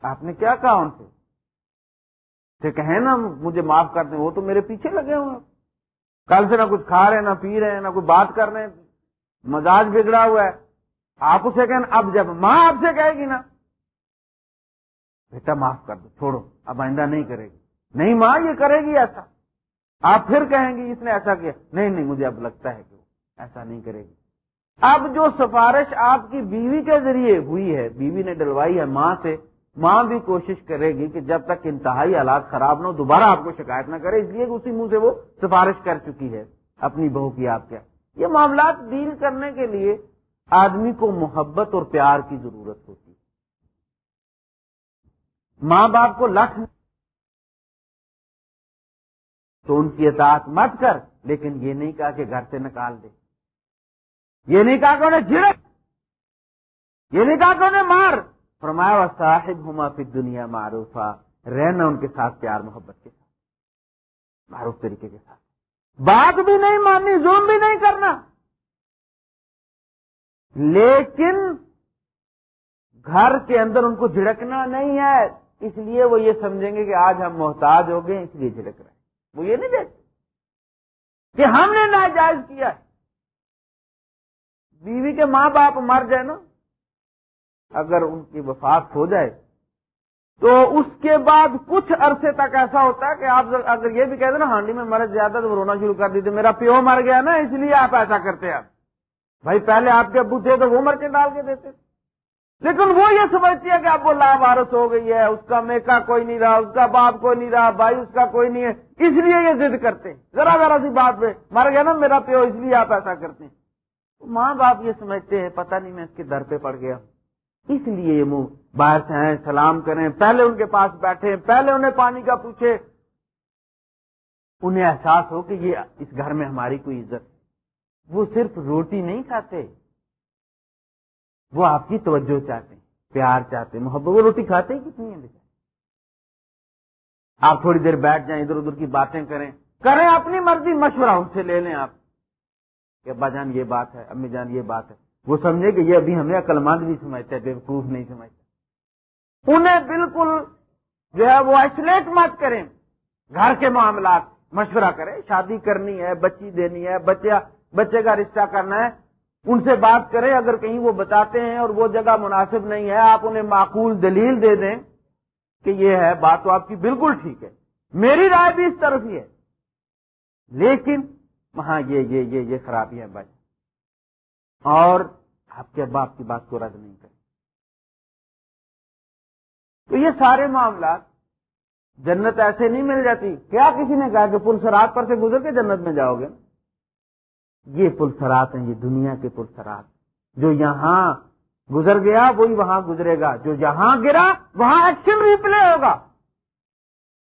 آپ نے کیا کہا ان سے؟ کہیں نا، مجھے معاف کر دیں، وہ تو میرے پیچھے لگے ہوئے کل سے نہ کچھ کھا رہے، نہ پی رہے ہیں نہ کوئی بات کر رہے ہیں۔ مزاج بگڑا ہوا ہے۔ آپ اسے کہنا اب جب ماں آپ سے کہے گی نا، بیٹا معاف کر دو، چھوڑو، اب آئندہ نہیں کرے گی۔ نہیں ماں، یہ کرے گی ایسا۔ آپ پھر کہیں گی، اس نے ایسا کیا۔ نہیں نہیں، مجھے اب لگتا ہے کہ وہ ایسا نہیں کرے گی۔ اب جو سفارش آپ کی بیوی کے ذریعے ہوئی ہے، بیوی نے ڈلوائی ہے ماں سے ماں بھی کوشش کرے گی کہ جب تک انتہائی حالات خراب نہ ہو دوبارہ آپ کو شکایت نہ کرے، اس لیے کہ اسی منہ سے وہ سفارش کر چکی ہے اپنی بہو کی آپ کیا۔ یہ معاملات ڈیل کرنے کے لیے آدمی کو محبت اور پیار کی ضرورت ہوتی ہے۔ ماں باپ کو لکھ تو ان کی اطاعت مت کر، لیکن یہ نہیں کہا کہ گھر سے نکال دے۔ یہ نہیں کہا کہ انہیں جھڑک یہ نہیں کہا کہ انہیں مار۔ فرمایا و صاحب ہما پھر دنیا معروفہ رہنا ان کے ساتھ، پیار، محبت کے ساتھ. معروف طریقے کے ساتھ. بات بھی نہیں ماننی زوم بھی نہیں کرنا. لیکن گھر کے اندر ان کو جھڑکنا نہیں ہے. اس لیے وہ یہ سمجھیں گے کہ آج ہم محتاج ہو گئے، اس لیے جھڑک رہے ہیں. وہ یہ نہیں دیکھتے کہ ہم نے ناجائز کیا بیوی کے ماں باپ مر جائے نا اگر ان کی وفات ہو جائے، تو اس کے بعد کچھ عرصے تک ایسا ہوتا ہے کہ آپ اگر یہ بھی کہتے نا، ہانڈی میں مرض زیادہ تو وہ رونا شروع کر دیتے، میرا پیو مر گیا نا، اس لیے آپ ایسا کرتے ہیں۔ بھائی، پہلے آپ کے ابو تھے تو وہ مر کے ڈال کے دیتے۔ لیکن وہ یہ سمجھتی ہے کہ اب وہ لاوارس ہو گئی ہے، اس کا میکا کوئی نہیں رہا، اس کا باپ کوئی نہیں رہا، بھائی اس کا کوئی نہیں ہے۔ اس لیے یہ ضد کرتے ذرا ذرا سی بات پہ۔ مر گیا نا میرا پیو، اس لیے آپ ایسا کرتے ہیں۔ ماں باپ یہ سمجھتے ہیں، پتہ نہیں میں اس کے در پہ پڑ گیا۔ اس لیے یہ منہ باہر سے آئے سلام کریں، پہلے ان کے پاس بیٹھے پہلے انہیں پانی کا پوچھے انہیں احساس ہو کہ یہ اس گھر میں ہماری کوئی عزت۔ وہ صرف روٹی نہیں کھاتے، وہ آپ کی توجہ چاہتے ہیں پیار چاہتے ہیں محبت۔ وہ روٹی کھاتے ہی کتنی ہیں آپ تھوڑی دیر بیٹھ جائیں، ادھر ادھر کی باتیں کریں۔ کریں اپنی مرضی، مشورہ ان سے لے لیں آپ۔ کہ ابا جان، یہ بات ہے، امی جان، یہ بات ہے۔ وہ سمجھے کہ یہ ابھی ہمیں عقل مند نہیں سمجھتے بے وقوف نہیں سمجھتے انہیں بالکل جو ہے وہ ایسولیٹ مت کریں۔ گھر کے معاملات، مشورہ کریں۔ شادی کرنی ہے، بچی دینی ہے، بچہ، بچے کا رشتہ کرنا ہے۔ ان سے بات کریں، اگر کہیں وہ بتاتے ہیں اور وہ جگہ مناسب نہیں ہے، آپ انہیں معقول دلیل دے دیں کہ یہ ہے، بات تو آپ کی بالکل ٹھیک ہے۔ میری رائے بھی اس طرف ہی ہے۔ لیکن وہاں یہ یہ یہ یہ خرابی ہے بھائی۔ اور آپ کے باپ کی بات کو رد نہیں کریں۔ تو یہ سارے معاملات جنت ایسے نہیں مل جاتی۔ کیا کسی نے کہا کہ پل سرات پر سے گزر کے جنت میں جاؤ گے؟ یہ پل سرات ہیں، یہ دنیا کے پل سرات۔ جو یہاں گزر گیا، وہی وہاں گزرے گا۔ جو یہاں گرا، وہاں ایکشن ریپلے ہوگا۔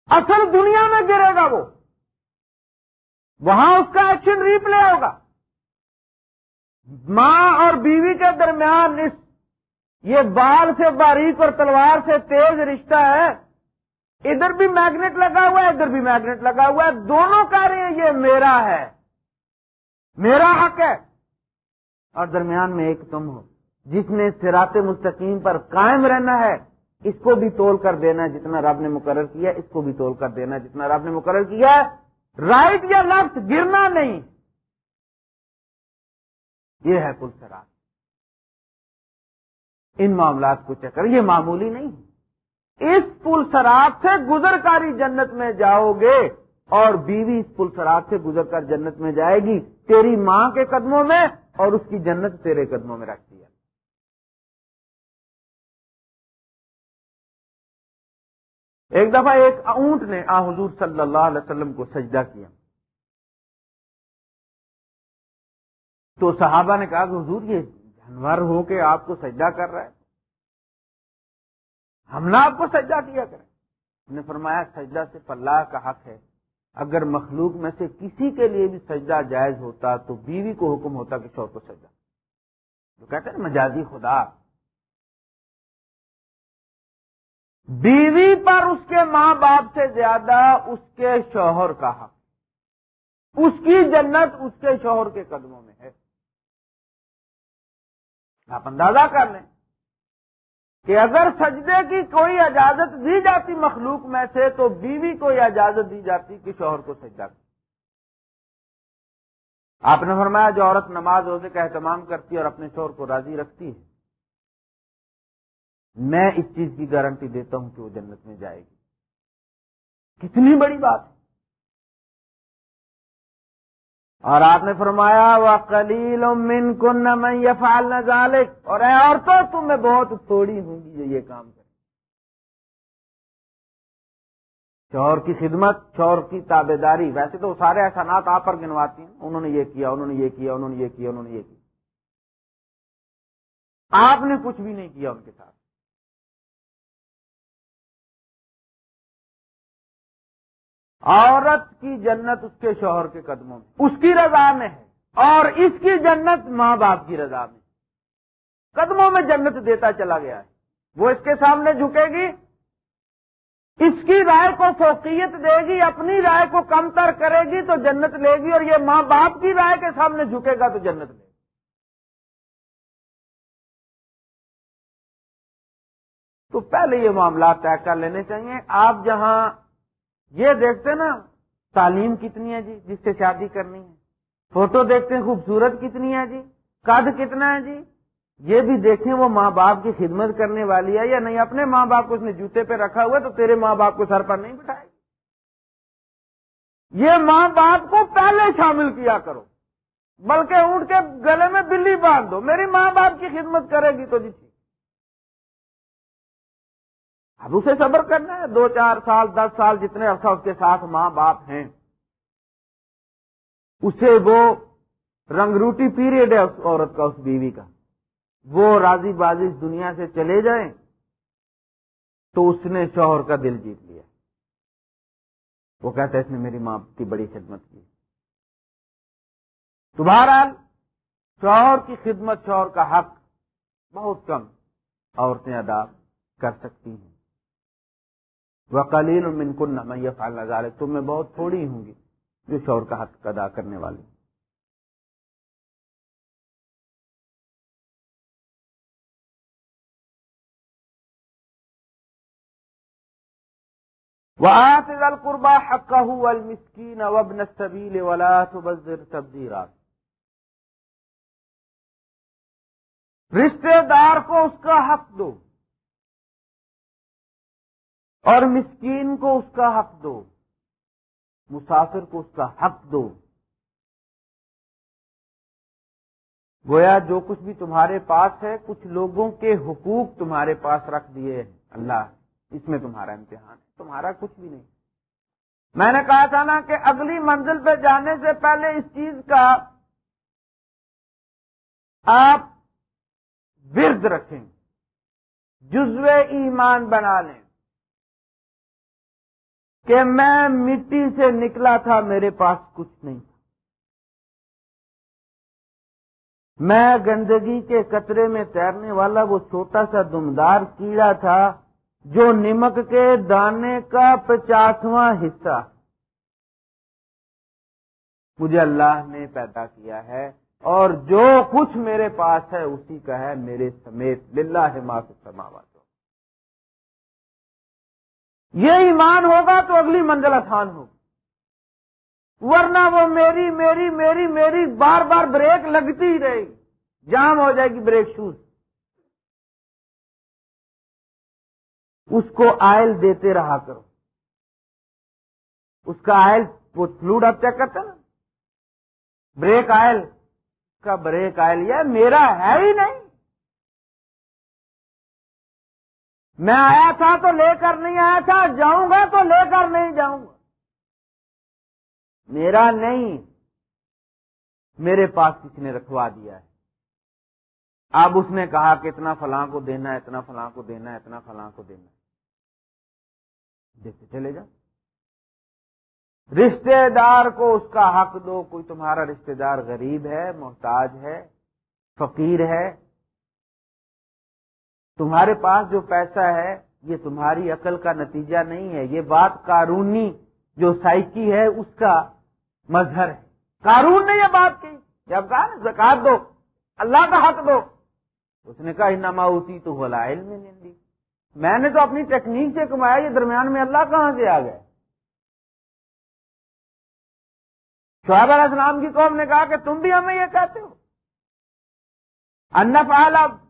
اصل دنیا میں گرے گا وہ۔ وہاں اس کا ایکشن ریپلے ہوگا۔ ماں اور بیوی کے درمیان اس یہ بال سے باریک اور تلوار سے تیز رشتہ ہے۔ ادھر بھی میگنیٹ لگا ہوا ہے، ادھر بھی میگنیٹ لگا ہوا ہے۔ دونوں کہہ رہے ہیں یہ میرا ہے۔ میرا حق ہے۔ اور درمیان میں ایک تم ہو، جس نے سرات مستقیم پر قائم رہنا ہے۔ اس کو بھی تول کر دینا جتنا رب نے مقرر کیا، اس کو بھی تول کر دینا جتنا رب نے مقرر کیا رائٹ یا لیفٹ گرنا نہیں۔ یہ ہے پل سرات ان معاملات کو چکر یہ معمولی نہیں اس پل سرات سے گزر کاری جنت میں جاؤ گے اور بیوی اس پل سرات سے گزر کر جنت میں جائے گی، تیری ماں کے قدموں میں اور اس کی جنت تیرے قدموں میں رکھتی ہے۔ ایک دفعہ ایک اونٹ نے آ حضور صلی اللہ علیہ وسلم کو سجدہ کیا۔ تو صحابہ نے کہا کہ حضور، یہ جانور ہو کے آپ کو سجدہ کر رہا ہے۔ ہم نہ آپ کو سجدہ کیا کریں نے فرمایا، سجدہ سے اللہ کا حق ہے۔ اگر مخلوق میں سے کسی کے لیے بھی سجدہ جائز ہوتا، تو بیوی کو حکم ہوتا کہ شوق کو سجدہ۔ تو کہتے ہیں مجازی خدا۔ بیوی پر اس کے ماں باپ سے زیادہ اس کے شوہر کا حق۔ اس کی جنت اس کے شوہر کے قدموں میں ہے۔ آپ اندازہ کر لیں کہ اگر سجدے کی کوئی اجازت دی جاتی مخلوق میں سے تو بیوی کو یہ اجازت دی جاتی کہ شوہر کو سجدہ آپ نے فرمایا جو عورت نماز روزے کا اہتمام کرتی ہے اور اپنے شور کو راضی رکھتی ہے، میں اس چیز کی گارنٹی دیتا ہوں کہ وہ جنت میں جائے گی۔ کتنی بڑی بات ہے۔ اور آپ نے فرمایا وہ کلیل من کن میں یہ فال اور اے عورتوں، تم میں بہت تھوڑی ہوں گی جو یہ کام کرے شوہر کی خدمت شوہر کی تابے داری ویسے تو سارے احسانات آپ پر گنواتی ہیں۔ انہوں نے یہ کیا، انہوں نے یہ کیا، انہوں نے یہ کیا، انہوں نے یہ کیا۔ آپ نے کچھ بھی نہیں کیا ان کے ساتھ۔ عورت کی جنت اس کے شوہر کے قدموں میں اس کی رضا میں ہے اور اس کی جنت ماں باپ کی رضا میں قدموں میں جنت دیتا چلا گیا ہے۔ وہ اس کے سامنے جھکے گی۔ اس کی رائے کو فوقیت دے گی، اپنی رائے کو کم تر کرے گی تو جنت لے گی اور یہ ماں باپ کی رائے کے سامنے جھکے گا تو جنت لے گی۔ تو پہلے یہ معاملات طے کر لینے چاہیے۔ آپ جہاں یہ دیکھتے نا، تعلیم کتنی ہے جی جس سے شادی کرنی ہے۔ فوٹو دیکھتے ہیں، خوبصورت کتنی ہے جی قد کتنا ہے جی۔ یہ بھی دیکھیں وہ ماں باپ کی خدمت کرنے والی ہے یا نہیں۔ اپنے ماں باپ کو اس نے جوتے پہ رکھا ہوا تو تیرے ماں باپ کو سر پر نہیں بٹھائے یہ ماں باپ کو پہلے شامل کیا کرو، بلکہ اونٹ کے گلے میں بلی باندھ دو۔ میری ماں باپ کی خدمت کرے گی تو جی اب اسے صبر کرنا ہے۔ دو چار سال، دس سال جتنے عرصہ اس کے ساتھ ماں باپ ہیں۔ اسے وہ رنگ روٹی پیریڈ ہے اس عورت کا، اس بیوی کا۔ وہ راضی بازی اس دنیا سے چلے جائیں تو اس نے شوہر کا دل جیت لیا۔ وہ کہتا ہے، اس نے میری ماں کی بڑی خدمت کی۔ تو بہرحال، شوہر کی خدمت، شوہر کا حق بہت کم عورتیں ادا کر سکتی ہیں۔ وہ من کن میں یہ فال تم میں بہت تھوڑی ہوں گی جو شوہر کا حق ادا کرنے والی۔ قربا حق المسکین وابن السبیل ولا تبذر تبذیرات رشتے دار کو اس کا حق دو۔ اور مسکین کو اس کا حق دو، مسافر کو اس کا حق دو۔ گویا جو کچھ بھی تمہارے پاس ہے، کچھ لوگوں کے حقوق تمہارے پاس رکھ دیے اللہ، اس میں تمہارا امتحان ہے۔ تمہارا کچھ بھی نہیں۔ میں نے کہا تھا نا کہ اگلی منزل پہ جانے سے پہلے اس چیز کا آپ ورد رکھیں، جزو ایمان بنا لیں۔ کہ میں مٹی سے نکلا تھا، میرے پاس کچھ نہیں میں گندگی کے قطرے میں تیرنے والا وہ چھوٹا سا دمدار کیڑا تھا جو نمک کے دانے کا پچاسواں حصہ۔ مجھے اللہ نے پیدا کیا ہے اور جو کچھ میرے پاس ہے، اسی کا ہے میرے سمیت للہ ہے ماں سے سماوت یہ ایمان ہوگا تو اگلی منزل آسان ہوگی۔ ورنہ وہ میری میری میری میری بار بار بریک لگتی ہی رہے گی۔ جام ہو جائے گی بریک شوز اس کو آئل دیتے رہا کرو۔ اس کا آئل وہ فلوڈ آپ چیک کرتے نا؟ بریک آئل کا بریک آئل، یہ میرا ہے ہی نہیں۔ میں آیا تھا تو لے کر نہیں آیا تھا، جاؤں گا تو لے کر نہیں جاؤں گا۔ میرا نہیں، میرے پاس کسی نے رکھوا دیا ہے؟ اب اس نے کہا کہ اتنا فلاں کو دینا ہے اتنا فلاں کو دینا ہے اتنا فلاں کو دینا۔ ہے دیکھتے چلے جا رشتے دار کو اس کا حق دو، کوئی تمہارا رشتے دار غریب ہے، محتاج ہے، فقیر ہے تمہارے پاس جو پیسہ ہے، یہ تمہاری عقل کا نتیجہ نہیں ہے۔ یہ بات قانونی جو سائیکی ہے، اس کا مظہر ہے۔ قانون نے یہ بات کی۔ جب کہا زکات دو، اللہ کا حق دو۔ اس نے کہا، انما ہوتی تو بولا علم نہیں میں نے تو اپنی ٹیکنیک سے کمایا، یہ درمیان میں اللہ کہاں سے آ گئے؟ شعیب علیہ السلام کی قوم نے کہا کہ تم بھی ہمیں یہ کہتے ہو۔ انف اب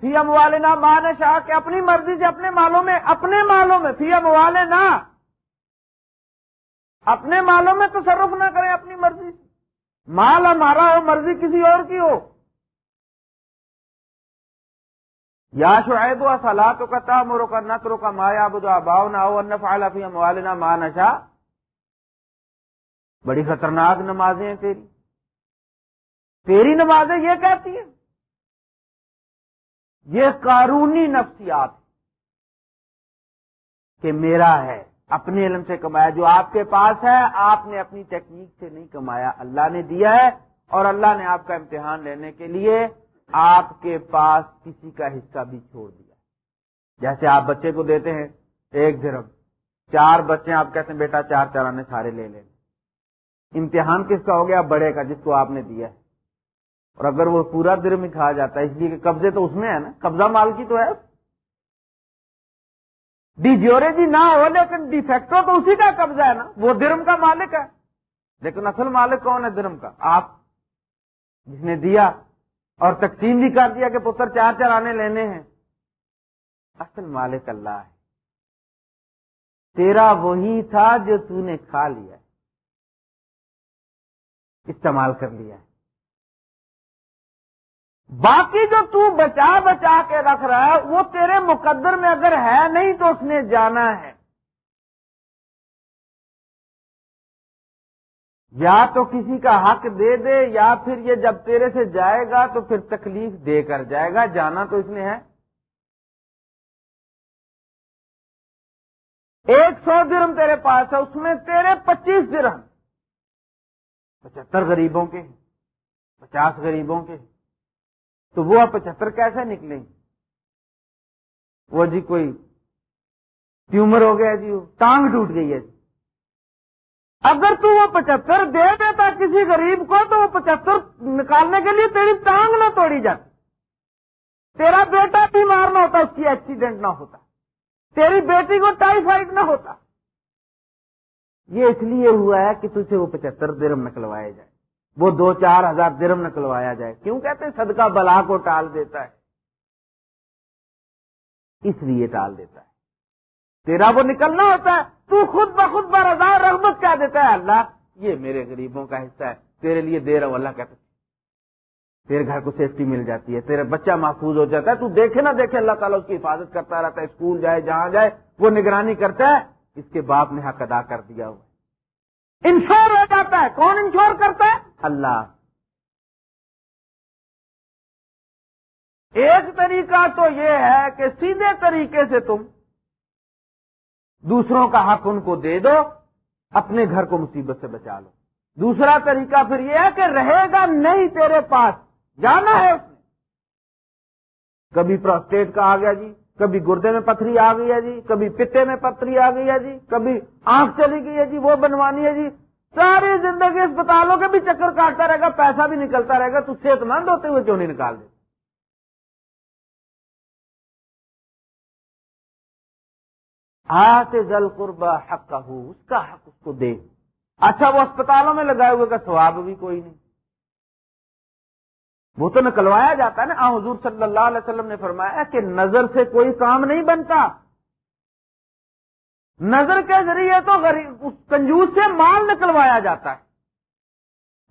فی ام والے نہ مان شاہ کہ اپنی مرضی سے اپنے مالوں میں، اپنے مالوں میں، فی ام والے نہ اپنے مالوں میں تصرف نہ کریں اپنی مرضی سے۔ مال ہمارا ہو، مرضی کسی اور کی ہو۔ یا شعیب و سلاد کا تامر کا نقر کا مایا بدو اباؤ نہ ہو انف فی ام والے نہ مان شاہ بڑی خطرناک نمازیں ہیں تیری۔ تیری نمازیں یہ کہتی ہیں۔ یہ قانونی نفسیات کہ میرا ہے، اپنے علم سے کمایا، جو آپ کے پاس ہے، آپ نے اپنی ٹیکنیک سے نہیں کمایا۔ اللہ نے دیا ہے اور اللہ نے آپ کا امتحان لینے کے لیے آپ کے پاس کسی کا حصہ بھی چھوڑ دیا۔ جیسے آپ بچے کو دیتے ہیں، ایک درم، چار بچے آپ کہتے ہیں، بیٹا چار چرانے سارے لے لیں امتحان کس کا ہو گیا؟ بڑے کا، جس کو آپ نے دیا ہے۔ اور اگر وہ پورا درم ہی کھا جاتا ہے، اس لیے کہ قبضے تو اس میں ہے نا۔ قبضہ مال کی تو ہے۔ ڈی جیورے جی نہ ہو، لیکن ڈیفیکٹو تو اسی کا قبضہ ہے نا۔ وہ درم کا مالک ہے۔ لیکن اصل مالک کون ہے درم کا؟ آپ۔ جس نے دیا اور تقسیم بھی کر دیا کہ پتر چار چار آنے لینے ہیں۔ اصل مالک اللہ ہے۔ تیرا وہی تھا جو تو نے کھا لیا استعمال کر لیا ہے۔ باقی جو تو بچا بچا کے رکھ رہا ہے، وہ تیرے مقدر میں اگر ہے نہیں تو اس نے جانا ہے۔ یا تو کسی کا حق دے دے، یا پھر یہ جب تیرے سے جائے گا تو پھر تکلیف دے کر جائے گا، جانا تو اس نے ہے۔ ایک سو درم تیرے پاس ہے، اس میں تیرے پچیس درم۔ پچہتر غریبوں کے پچاس غریبوں کے تو وہ پچہتر کیسے نکلیں؟ وہ جی کوئی ٹیومر ہو گیا جی ٹانگ ٹوٹ گئی ہے جی۔ اگر تو وہ پچہتر دے دیتا کسی غریب کو، تو وہ پچہتر نکالنے کے لیے تیری ٹانگ نہ توڑی جاتی۔ تیرا بیٹا بیمار نہ ہوتا، اس کی ایکسیڈنٹ نہ ہوتا۔ تیری بیٹی کو ٹائیفائڈ نہ ہوتا۔ یہ اس لیے ہوا ہے کہ تجھے وہ پچہتر درم نکلوائے جائے۔ وہ دو چار ہزار درم نکلوایا جائے۔ کیوں کہتے ہیں؟ صدقہ بلا کو ٹال دیتا ہے۔ اس لیے ٹال دیتا ہے۔ تیرا وہ نکلنا ہوتا ہے۔ تو خود بخود برضا رحمت کیا دیتا ہے؟ اللہ، یہ میرے غریبوں کا حصہ ہے۔ تیرے لیے دے رہا ہوں، اللہ کہتا تیرے گھر کو سیفٹی مل جاتی ہے۔ تیرے بچہ محفوظ ہو جاتا ہے۔ تو دیکھے نہ دیکھے اللہ تعالیٰ اس کی حفاظت کرتا رہتا ہے۔ اسکول جائے، جہاں جائے، وہ نگرانی کرتا ہے۔ اس کے باپ نے حق ادا کر دیا ہوا انشور ہو جاتا ہے۔ کون انشور کرتا ہے؟ اللہ۔ ایک طریقہ تو یہ ہے کہ سیدھے طریقے سے تم دوسروں کا حق ان کو دے دو، اپنے گھر کو مصیبت سے بچا لو۔ دوسرا طریقہ پھر یہ ہے کہ رہے گا نہیں تیرے پاس، جانا ہے اس نے۔ کبھی پروسٹیٹ کا آ گیا جی کبھی گردے میں پتھری آ گئی ہے جی کبھی پتے میں پتھری آ گئی ہے جی کبھی آنکھ چلی گئی ہے جی وہ بنوانی ہے جی۔ ساری زندگی اسپتالوں کے بھی چکر کاٹتا رہے گا، پیسہ بھی نکلتا رہے گا، تو صحت مند ہوتے ہوئے کیوں نہیں نکال دے؟ آتے جل قربا حق کا ہو اس کا حق اس کو دے۔ اچھا وہ اسپتالوں میں لگائے ہوئے کا سواب بھی کوئی نہیں۔ وہ تو نکلوایا جاتا ہے نا۔ حضور صلی اللہ علیہ وسلم نے فرمایا کہ نظر سے کوئی کام نہیں بنتا۔ نظر کے ذریعے تو اس کنجوس سے مال نکلوایا جاتا ہے۔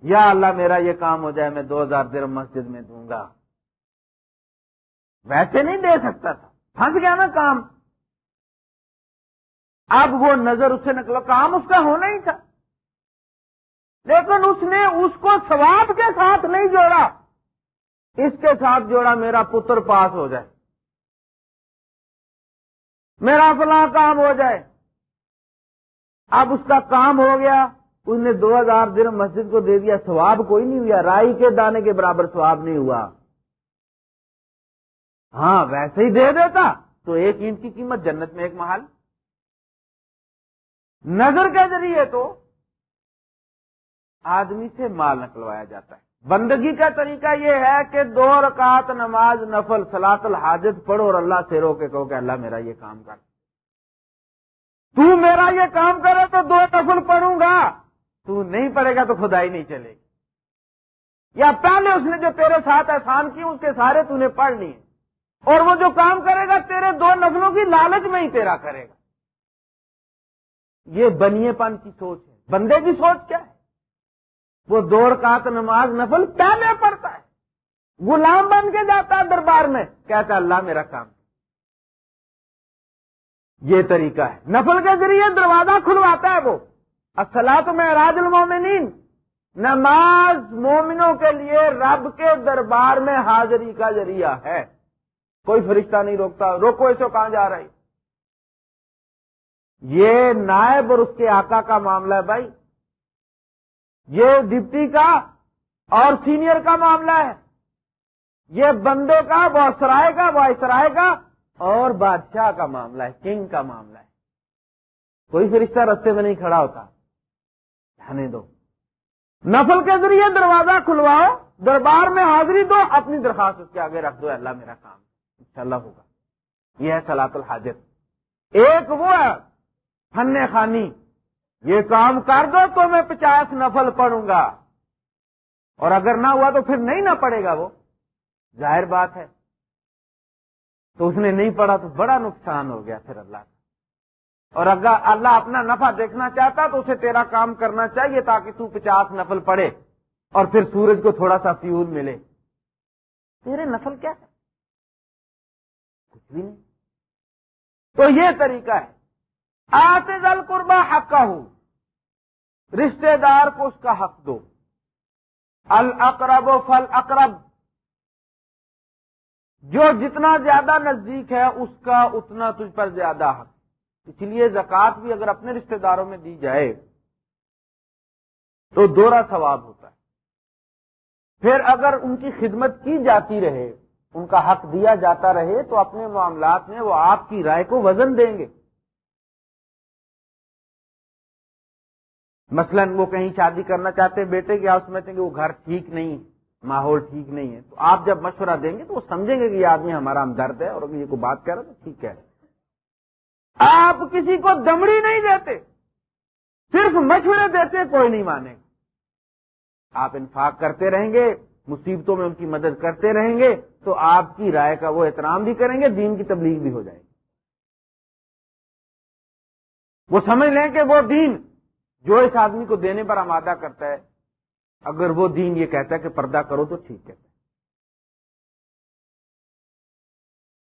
یا اللہ میرا یہ کام ہو جائے، میں دو ہزار دیر مسجد میں دوں گا۔ ویسے نہیں دے سکتا تھا۔ پھنس گیا نا کام۔ اب وہ نظر اس سے نکلو کام اس کا ہونا ہی تھا۔ لیکن اس نے اس کو ثواب کے ساتھ نہیں جوڑا۔ اس کے ساتھ جوڑا میرا پتر پاس ہو جائے۔ میرا فلاں کام ہو جائے۔ اب اس کا کام ہو گیا، اس نے دو ہزار دن مسجد کو دے دیا، ثواب کوئی نہیں ہوا، رائی کے دانے کے برابر ثواب نہیں ہوا۔ ہاں ویسے ہی دے دیتا، تو ایک اینٹ کی قیمت جنت میں ایک محل۔ نظر کے ذریعے تو آدمی سے مال نکلوایا جاتا ہے۔ بندگی کا طریقہ یہ ہے کہ دو رکعت نماز نفل سلاط الحاجت پڑھو اور اللہ سے رو کے کہو کہ اللہ میرا یہ کام کر۔ تو میرا یہ کام کرے تو دو نفل پڑھوں گا۔ تو نہیں پڑے گا تو خدائی نہیں چلے گی۔ یا پہلے اس نے جو تیرے ساتھ احسان کی، اس کے سارے تو نے پڑھ لیے۔ اور وہ جو کام کرے گا تیرے دو نفلوں کی لالچ میں ہی تیرا کرے گا۔ یہ بنیے پن کی سوچ ہے۔ بندے کی سوچ کیا ہے؟ وہ دور کا نماز نفل پہلے پڑتا ہے۔ غلام بن کے جاتا ہے دربار میں، کہتا اللہ میرا کام یہ طریقہ ہے۔ نفل کے ذریعے دروازہ کھلواتا ہے وہ۔ اصلا تو میں راج المومنین۔ نماز مومنوں کے لیے رب کے دربار میں حاضری کا ذریعہ ہے۔ کوئی فرشتہ نہیں روکتا، روکو ایسے کہاں جا رہا ہے؟ یہ نائب اور اس کے آقا کا معاملہ ہے بھائی۔ یہ ڈپٹی کا اور سینئر کا معاملہ ہے۔ یہ بندے کا، وہ اسرائے کا، وہ اسرائے کا۔ اور بادشاہ کا معاملہ ہے کنگ کا معاملہ ہے۔ کوئی فرشتہ رستے میں نہیں کھڑا ہوتا۔ جانے دو۔ نفل کے ذریعے دروازہ کھلواؤ، دربار میں حاضری دو، اپنی درخواست اس کے آگے رکھ دو اللہ میرا کام۔ انشاءاللہ ہوگا۔ یہ ہے سلاط الحاجت ایک وہ ہے فن خانی۔ یہ کام کر دو تو میں پچاس نفل پڑھوں گا۔ اور اگر نہ ہوا تو پھر نہیں نہ پڑے گا وہ۔ ظاہر بات ہے۔ تو اس نے نہیں پڑھا تو بڑا نقصان ہو گیا پھر اللہ کا۔ اور اگر اللہ اپنا نفع دیکھنا چاہتا تو اسے تیرا کام کرنا چاہیے تاکہ تو پچاس نفل پڑے اور پھر سورج کو تھوڑا سا فیول ملے۔ تیرے نفل کیا ہے کچھ بھی نہیں۔ تو یہ طریقہ ہے۔ آتے دل قربا حق کا ہوں رشتے دار کو اس کا حق دو۔ القرب و فل اقرب جو جتنا زیادہ نزدیک ہے اس کا اتنا تجھ پر زیادہ حق۔ اس لیے زکوٰۃ بھی اگر اپنے رشتہ داروں میں دی جائے تو دوہرا ثواب ہوتا ہے۔ پھر اگر ان کی خدمت کی جاتی رہے، ان کا حق دیا جاتا رہے، تو اپنے معاملات میں وہ آپ کی رائے کو وزن دیں گے۔ مثلا وہ کہیں شادی کرنا چاہتے ہیں، بیٹے کی آپ سمجھتے ہیں کہ وہ گھر ٹھیک نہیں۔ ماحول ٹھیک نہیں ہے۔ تو آپ جب مشورہ دیں گے تو وہ سمجھیں گے کہ یہ آدمی ہمارا ہمدرد ہے اور اگر یہ کوئی بات کہہ رہا تو ٹھیک ہے آپ کسی کو دمڑی نہیں دیتے۔ صرف مشورے دیتے کوئی نہیں مانے۔ آپ انفاق کرتے رہیں گے، مصیبتوں میں ان کی مدد کرتے رہیں گے، تو آپ کی رائے کا وہ احترام بھی کریں گے، دین کی تبلیغ بھی ہو جائے گی۔ وہ سمجھ لیں کہ وہ دین جو اس آدمی کو دینے پر آمادہ کرتا ہے اگر وہ دین یہ کہتا ہے کہ پردہ کرو تو ٹھیک کہتا ہے۔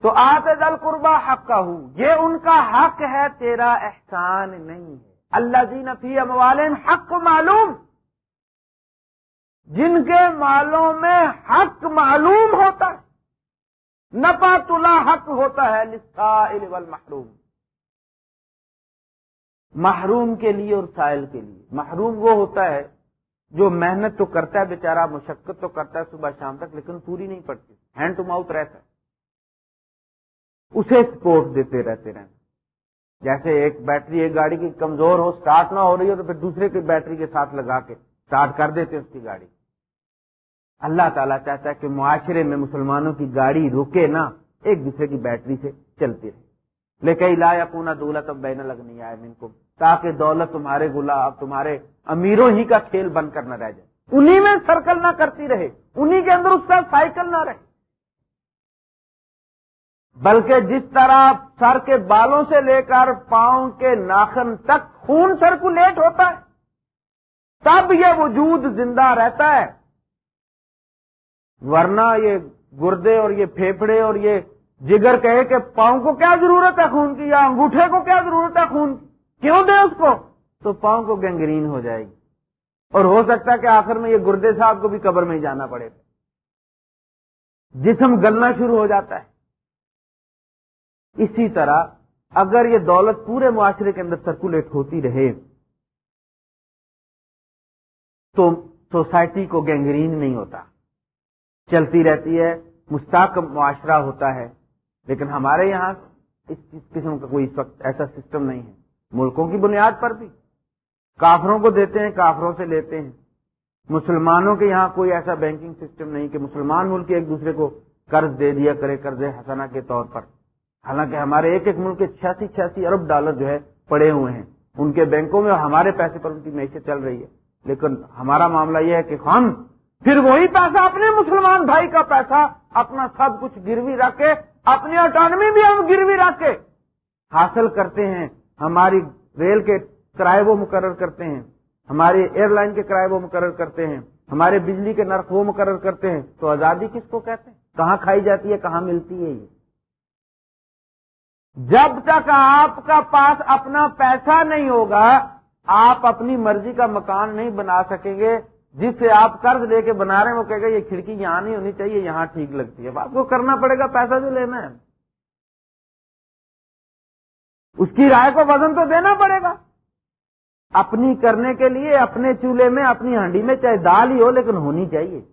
تو آتے دل قربا حق کا ہوں یہ ان کا حق ہے، تیرا احسان نہیں ہے۔ اللہ جی نفی اموال حق معلوم۔ جن کے مالوں میں حق معلوم ہوتا ہے۔ نپا تلا حق ہوتا ہے محروم محروم کے لیے اور سائل کے لیے۔ محروم وہ ہوتا ہے جو محنت تو کرتا ہے بیچارہ، مشقت تو کرتا ہے صبح شام تک، لیکن پوری نہیں پڑتی۔ ہینڈ ٹو ماؤتھ رہتا ہے۔ اسے سپورٹ دیتے رہتے رہتے۔ جیسے ایک بیٹری ایک گاڑی کی کمزور ہو سٹارٹ نہ ہو رہی ہو، تو پھر دوسرے کی بیٹری کے ساتھ لگا کے سٹارٹ کر دیتے اس کی گاڑی۔ اللہ تعالیٰ چاہتا ہے کہ معاشرے میں مسلمانوں کی گاڑی رکے نہ، ایک دوسرے کی بیٹری سے چلتی رہے۔ لیکن لا یا پونا دولت اب بین لگنی آئے من کو تاکہ دولت تمہارے گلاب تمہارے امیروں ہی کا کھیل بند کرنا رہ جائے۔ انہی میں سرکل نہ کرتی رہے، انہی کے اندر اس کا سائیکل نہ رہے۔ بلکہ جس طرح سر کے بالوں سے لے کر پاؤں کے ناخن تک خون سرکولیٹ ہوتا ہے، تب یہ وجود زندہ رہتا ہے۔ ورنہ یہ گردے اور یہ پھیپڑے اور یہ جگر کہے کہ پاؤں کو کیا ضرورت ہے خون کی یا انگوٹھے کو کیا ضرورت ہے خون کی؟ کیوں دے اس کو؟ تو پاؤں کو گینگرین ہو جائے گی۔ اور ہو سکتا ہے کہ آخر میں یہ گردے صاحب کو بھی قبر میں جانا پڑے۔ گا جسم گلنا شروع ہو جاتا ہے۔ اسی طرح اگر یہ دولت پورے معاشرے کے اندر سرکولیٹ ہوتی رہے، تو سوسائٹی کو گینگرین نہیں ہوتا۔ چلتی رہتی ہے مستاق معاشرہ ہوتا ہے۔ لیکن ہمارے یہاں اس قسم کا کوئی اس وقت ایسا سسٹم نہیں ہے۔ ملکوں کی بنیاد پر بھی۔ کافروں کو دیتے ہیں، کافروں سے لیتے ہیں۔ مسلمانوں کے یہاں کوئی ایسا بینکنگ سسٹم نہیں کہ مسلمان ملک ایک دوسرے کو قرض دے دیا کرے، قرض حسنا کے طور پر۔ حالانکہ ہمارے ایک ایک ملک کے چھیاسی چھیاسی ارب ڈالر جو ہے پڑے ہوئے ہیں۔ ان کے بینکوں میں ہمارے پیسے پر ان کی معیشت چل رہی ہے۔ لیکن ہمارا معاملہ یہ ہے کہ ہم پھر وہی پیسہ، اپنے مسلمان بھائی کا پیسہ، اپنا سب کچھ گروی رکھ کے اپنی اٹانمی بھی ہم گروی رکھ کے حاصل کرتے ہیں، ہماری ریل کے کرائے وہ مقرر کرتے ہیں، ہماری ایئر لائن کے کرائے وہ مقرر کرتے ہیں، ہمارے بجلی کے نرخ وہ مقرر کرتے ہیں۔ تو آزادی کس کو کہتے ہیں؟ کہاں کھائی جاتی ہے، کہاں ملتی ہے یہ؟ جب تک آپ کا پاس اپنا پیسہ نہیں ہوگا، آپ اپنی مرضی کا مکان نہیں بنا سکیں گے۔ جس سے آپ قرض لے کے بنا رہے ہیں، وہ کہے گا یہ کھڑکی یہاں نہیں ہونی چاہیے، یہاں ٹھیک لگتی ہے۔ آپ کو کرنا پڑے گا، پیسہ جو لینا ہے۔ اس کی رائے کو وزن تو دینا پڑے گا۔ اپنی کرنے کے لیے، اپنے چولہے میں، اپنی ہانڈی میں، چاہے دال ہی ہو، لیکن ہونی چاہیے۔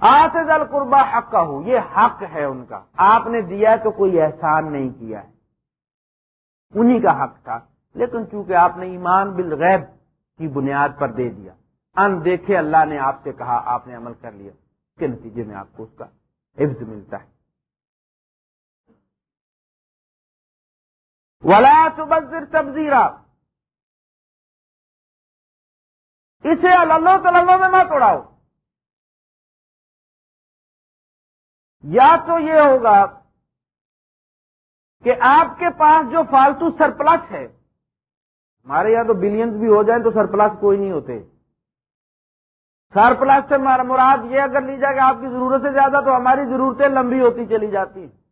آتے دل قربا حق کا ہو یہ حق ہے ان کا۔ آپ نے دیا تو کوئی احسان نہیں کیا ہے۔ انہی کا حق تھا۔ لیکن چونکہ آپ نے ایمان بالغیب کی بنیاد پر دے دیا۔ ان دیکھے اللہ نے آپ سے کہا، آپ نے عمل کر لیا۔ اس کے نتیجے میں آپ کو اس کا حفظ ملتا ہے۔ ولا تبذر تبزیرا اسے اللہ تلو میں نہ توڑاؤ یا تو یہ ہوگا کہ آپ کے پاس جو فالتو سرپلس ہے ہمارے یہاں تو بلینز بھی ہو جائیں تو سرپلس کوئی نہیں ہوتے۔ سرپلس سے مراد یہ اگر لی جائے کہ آپ کی ضرورت سے زیادہ تو ہماری ضرورتیں لمبی ہوتی چلی جاتی۔ ہیں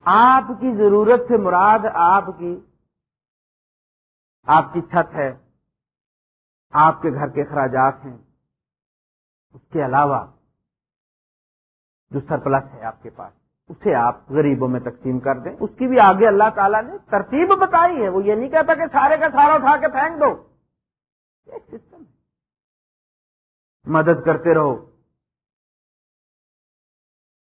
آپ کی ضرورت سے مراد آپ کی آپ کی چھت ہے۔ آپ کے گھر کے اخراجات ہیں۔ اس کے علاوہ جو سرپلس ہے آپ کے پاس۔ اسے آپ غریبوں میں تقسیم کر دیں۔ اس کی بھی آگے اللہ تعالیٰ نے ترتیب بتائی ہے۔ وہ یہ نہیں کہتا کہ سارے کا سارا اٹھا کے پھینک دو۔ ایک سسٹم مدد کرتے رہو۔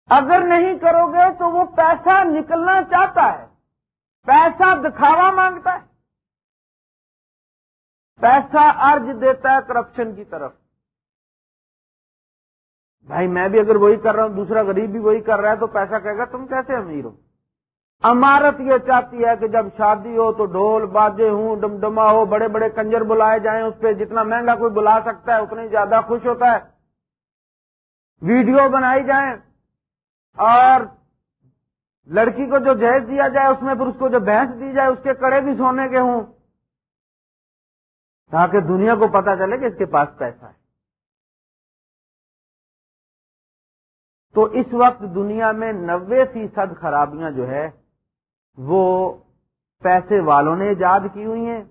اگر نہیں کرو گے تو وہ پیسہ نکلنا چاہتا ہے۔ پیسہ دکھاوا مانگتا ہے۔ پیسہ ارج دیتا ہے کرپشن کی طرف۔ بھائی میں بھی اگر وہی کر رہا ہوں، دوسرا غریب بھی وہی کر رہا ہے تو پیسہ کہے گا، تم کیسے امیر ہو؟ عمارت یہ چاہتی ہے کہ جب شادی ہو تو ڈھول بازے ہوں، ڈمڈما ہو، بڑے بڑے کنجر بلائے جائیں اس پہ، جتنا مہنگا کوئی بلا سکتا ہے اتنی زیادہ خوش ہوتا ہے۔ ویڈیو بنائی جائیں اور لڑکی کو جو جہیز دیا جائے اس میں، پھر اس کو جو بھینس دی جائے، اس کے کڑے بھی سونے کے ہوں، تاکہ دنیا کو پتا چلے کہ اس کے پاس پیسہ ہے۔ تو اس وقت دنیا میں نوے فیصد خرابیاں جو ہے، وہ پیسے والوں نے ایجاد کی ہوئی ہیں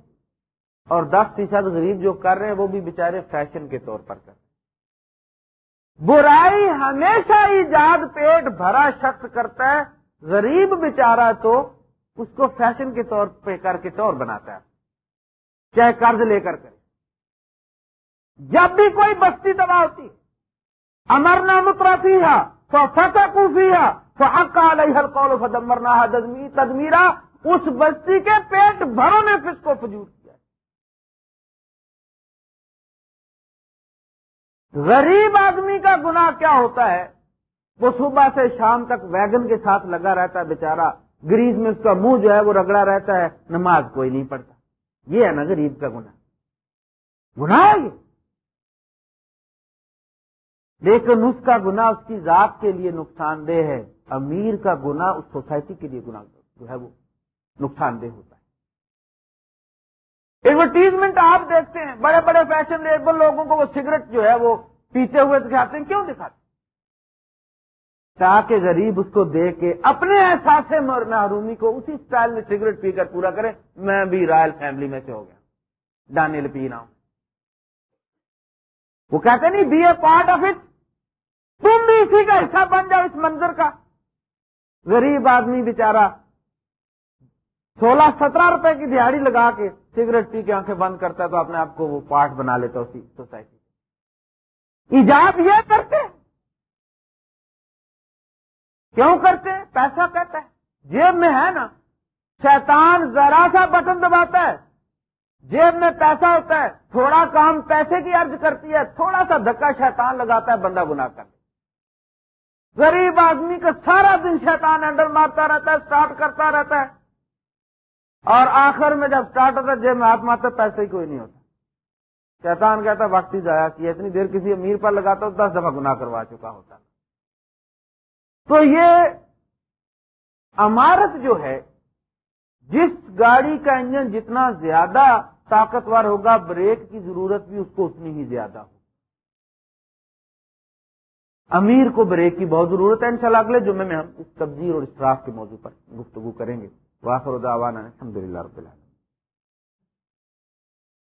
اور دس فیصد غریب جو کر رہے ہیں، وہ بھی بےچارے فیشن کے طور پر کر رہے ہیں۔ برائی ہمیشہ ایجاد پیٹ بھرا شخص کرتا ہے، غریب بیچارہ تو اس کو فیشن کے طور پہ کر کے طور بناتا ہے، چاہے قرض لے کر کرے۔ جب بھی کوئی بستی تباہ ہوتی امر نام ہے تو فتح کوفی ہے تو علیہ القول فدمرنا تدمیرا اس بستی کے پیٹ بھروں نے کس کو فجور غریب آدمی کا گنا کیا ہوتا ہے؟ وہ صبح سے شام تک ویگن کے ساتھ لگا رہتا ہے بےچارا گریز میں اس کا منہ جو ہے وہ رگڑا رہتا ہے، نماز کوئی نہیں پڑھتا۔ یہ ہے نا غریب کا گنا گنا ہے یہ۔ لیکن اس کا گنا اس کی ذات کے لیے نقصان دہ ہے۔ امیر کا گنا اس سوسائٹی کے لیے گنا جو ہے وہ نقصان دہ ہوتا ہے۔ ایڈورٹیزمنٹ آپ دیکھتے ہیں، بڑے بڑے فیشن لیبل لوگوں کو وہ سگریٹ جو ہے وہ پیتے ہوئے دکھاتے ہیں، کیوں دکھاتے تاکہ غریب اس کو دے کے اپنے احساس محرومی کو اسی اسٹائل میں سگریٹ پی کر پورا کرے۔ میں بھی رائل فیملی میں سے ہو گیا۔ ڈانیل پی رہا ہوں وہ کہتے نہیں be a part of it تم بھی اسی کا حصہ بن جاؤ اس منظر کا۔ غریب آدمی بےچارا سولہ سترہ روپے کی دیہڑی لگا کے سگریٹ پی کے آنکھیں بند کرتا ہے تو اپنے آپ کو وہ پارٹ بنا لیتا اسی سوسائٹی ایجاد یہ کرتے کیوں کرتے پیسہ کہتا ہے۔ جیب میں ہے نا۔ شیطان ذرا سا بٹن دباتا ہے۔ جیب میں پیسہ ہوتا ہے۔ تھوڑا کام پیسے کی عرض کرتی ہے۔ تھوڑا سا دھکا شیطان لگاتا ہے، بندہ گنا کر غریب آدمی کا سارا دن شیطان ہینڈل مارتا رہتا ہے اسٹارٹ کرتا رہتا ہے۔ اور آخر میں جب اسٹارٹ ہوتا ہے، جیب میں ہاتھ مارتا پیسے ہی کوئی نہیں ہوتا۔ شیطان کہتا وقت ہی ضائع کیا۔ اتنی دیر کسی امیر پر لگاتا ہوں، دس دفعہ گناہ کروا چکا ہوتا تو یہ عمارت جو ہے، جس گاڑی کا انجن جتنا زیادہ طاقتور ہوگا، بریک کی ضرورت بھی اس کو اتنی ہی زیادہ ہو امیر کو بریک کی بہت ضرورت ہے انشاءاللہ اگلے جمعے میں ہم اس تبدیل اور اسراف کے موضوع پر گفتگو کریں گے۔ واخر الحمد للہ رب العالمین۔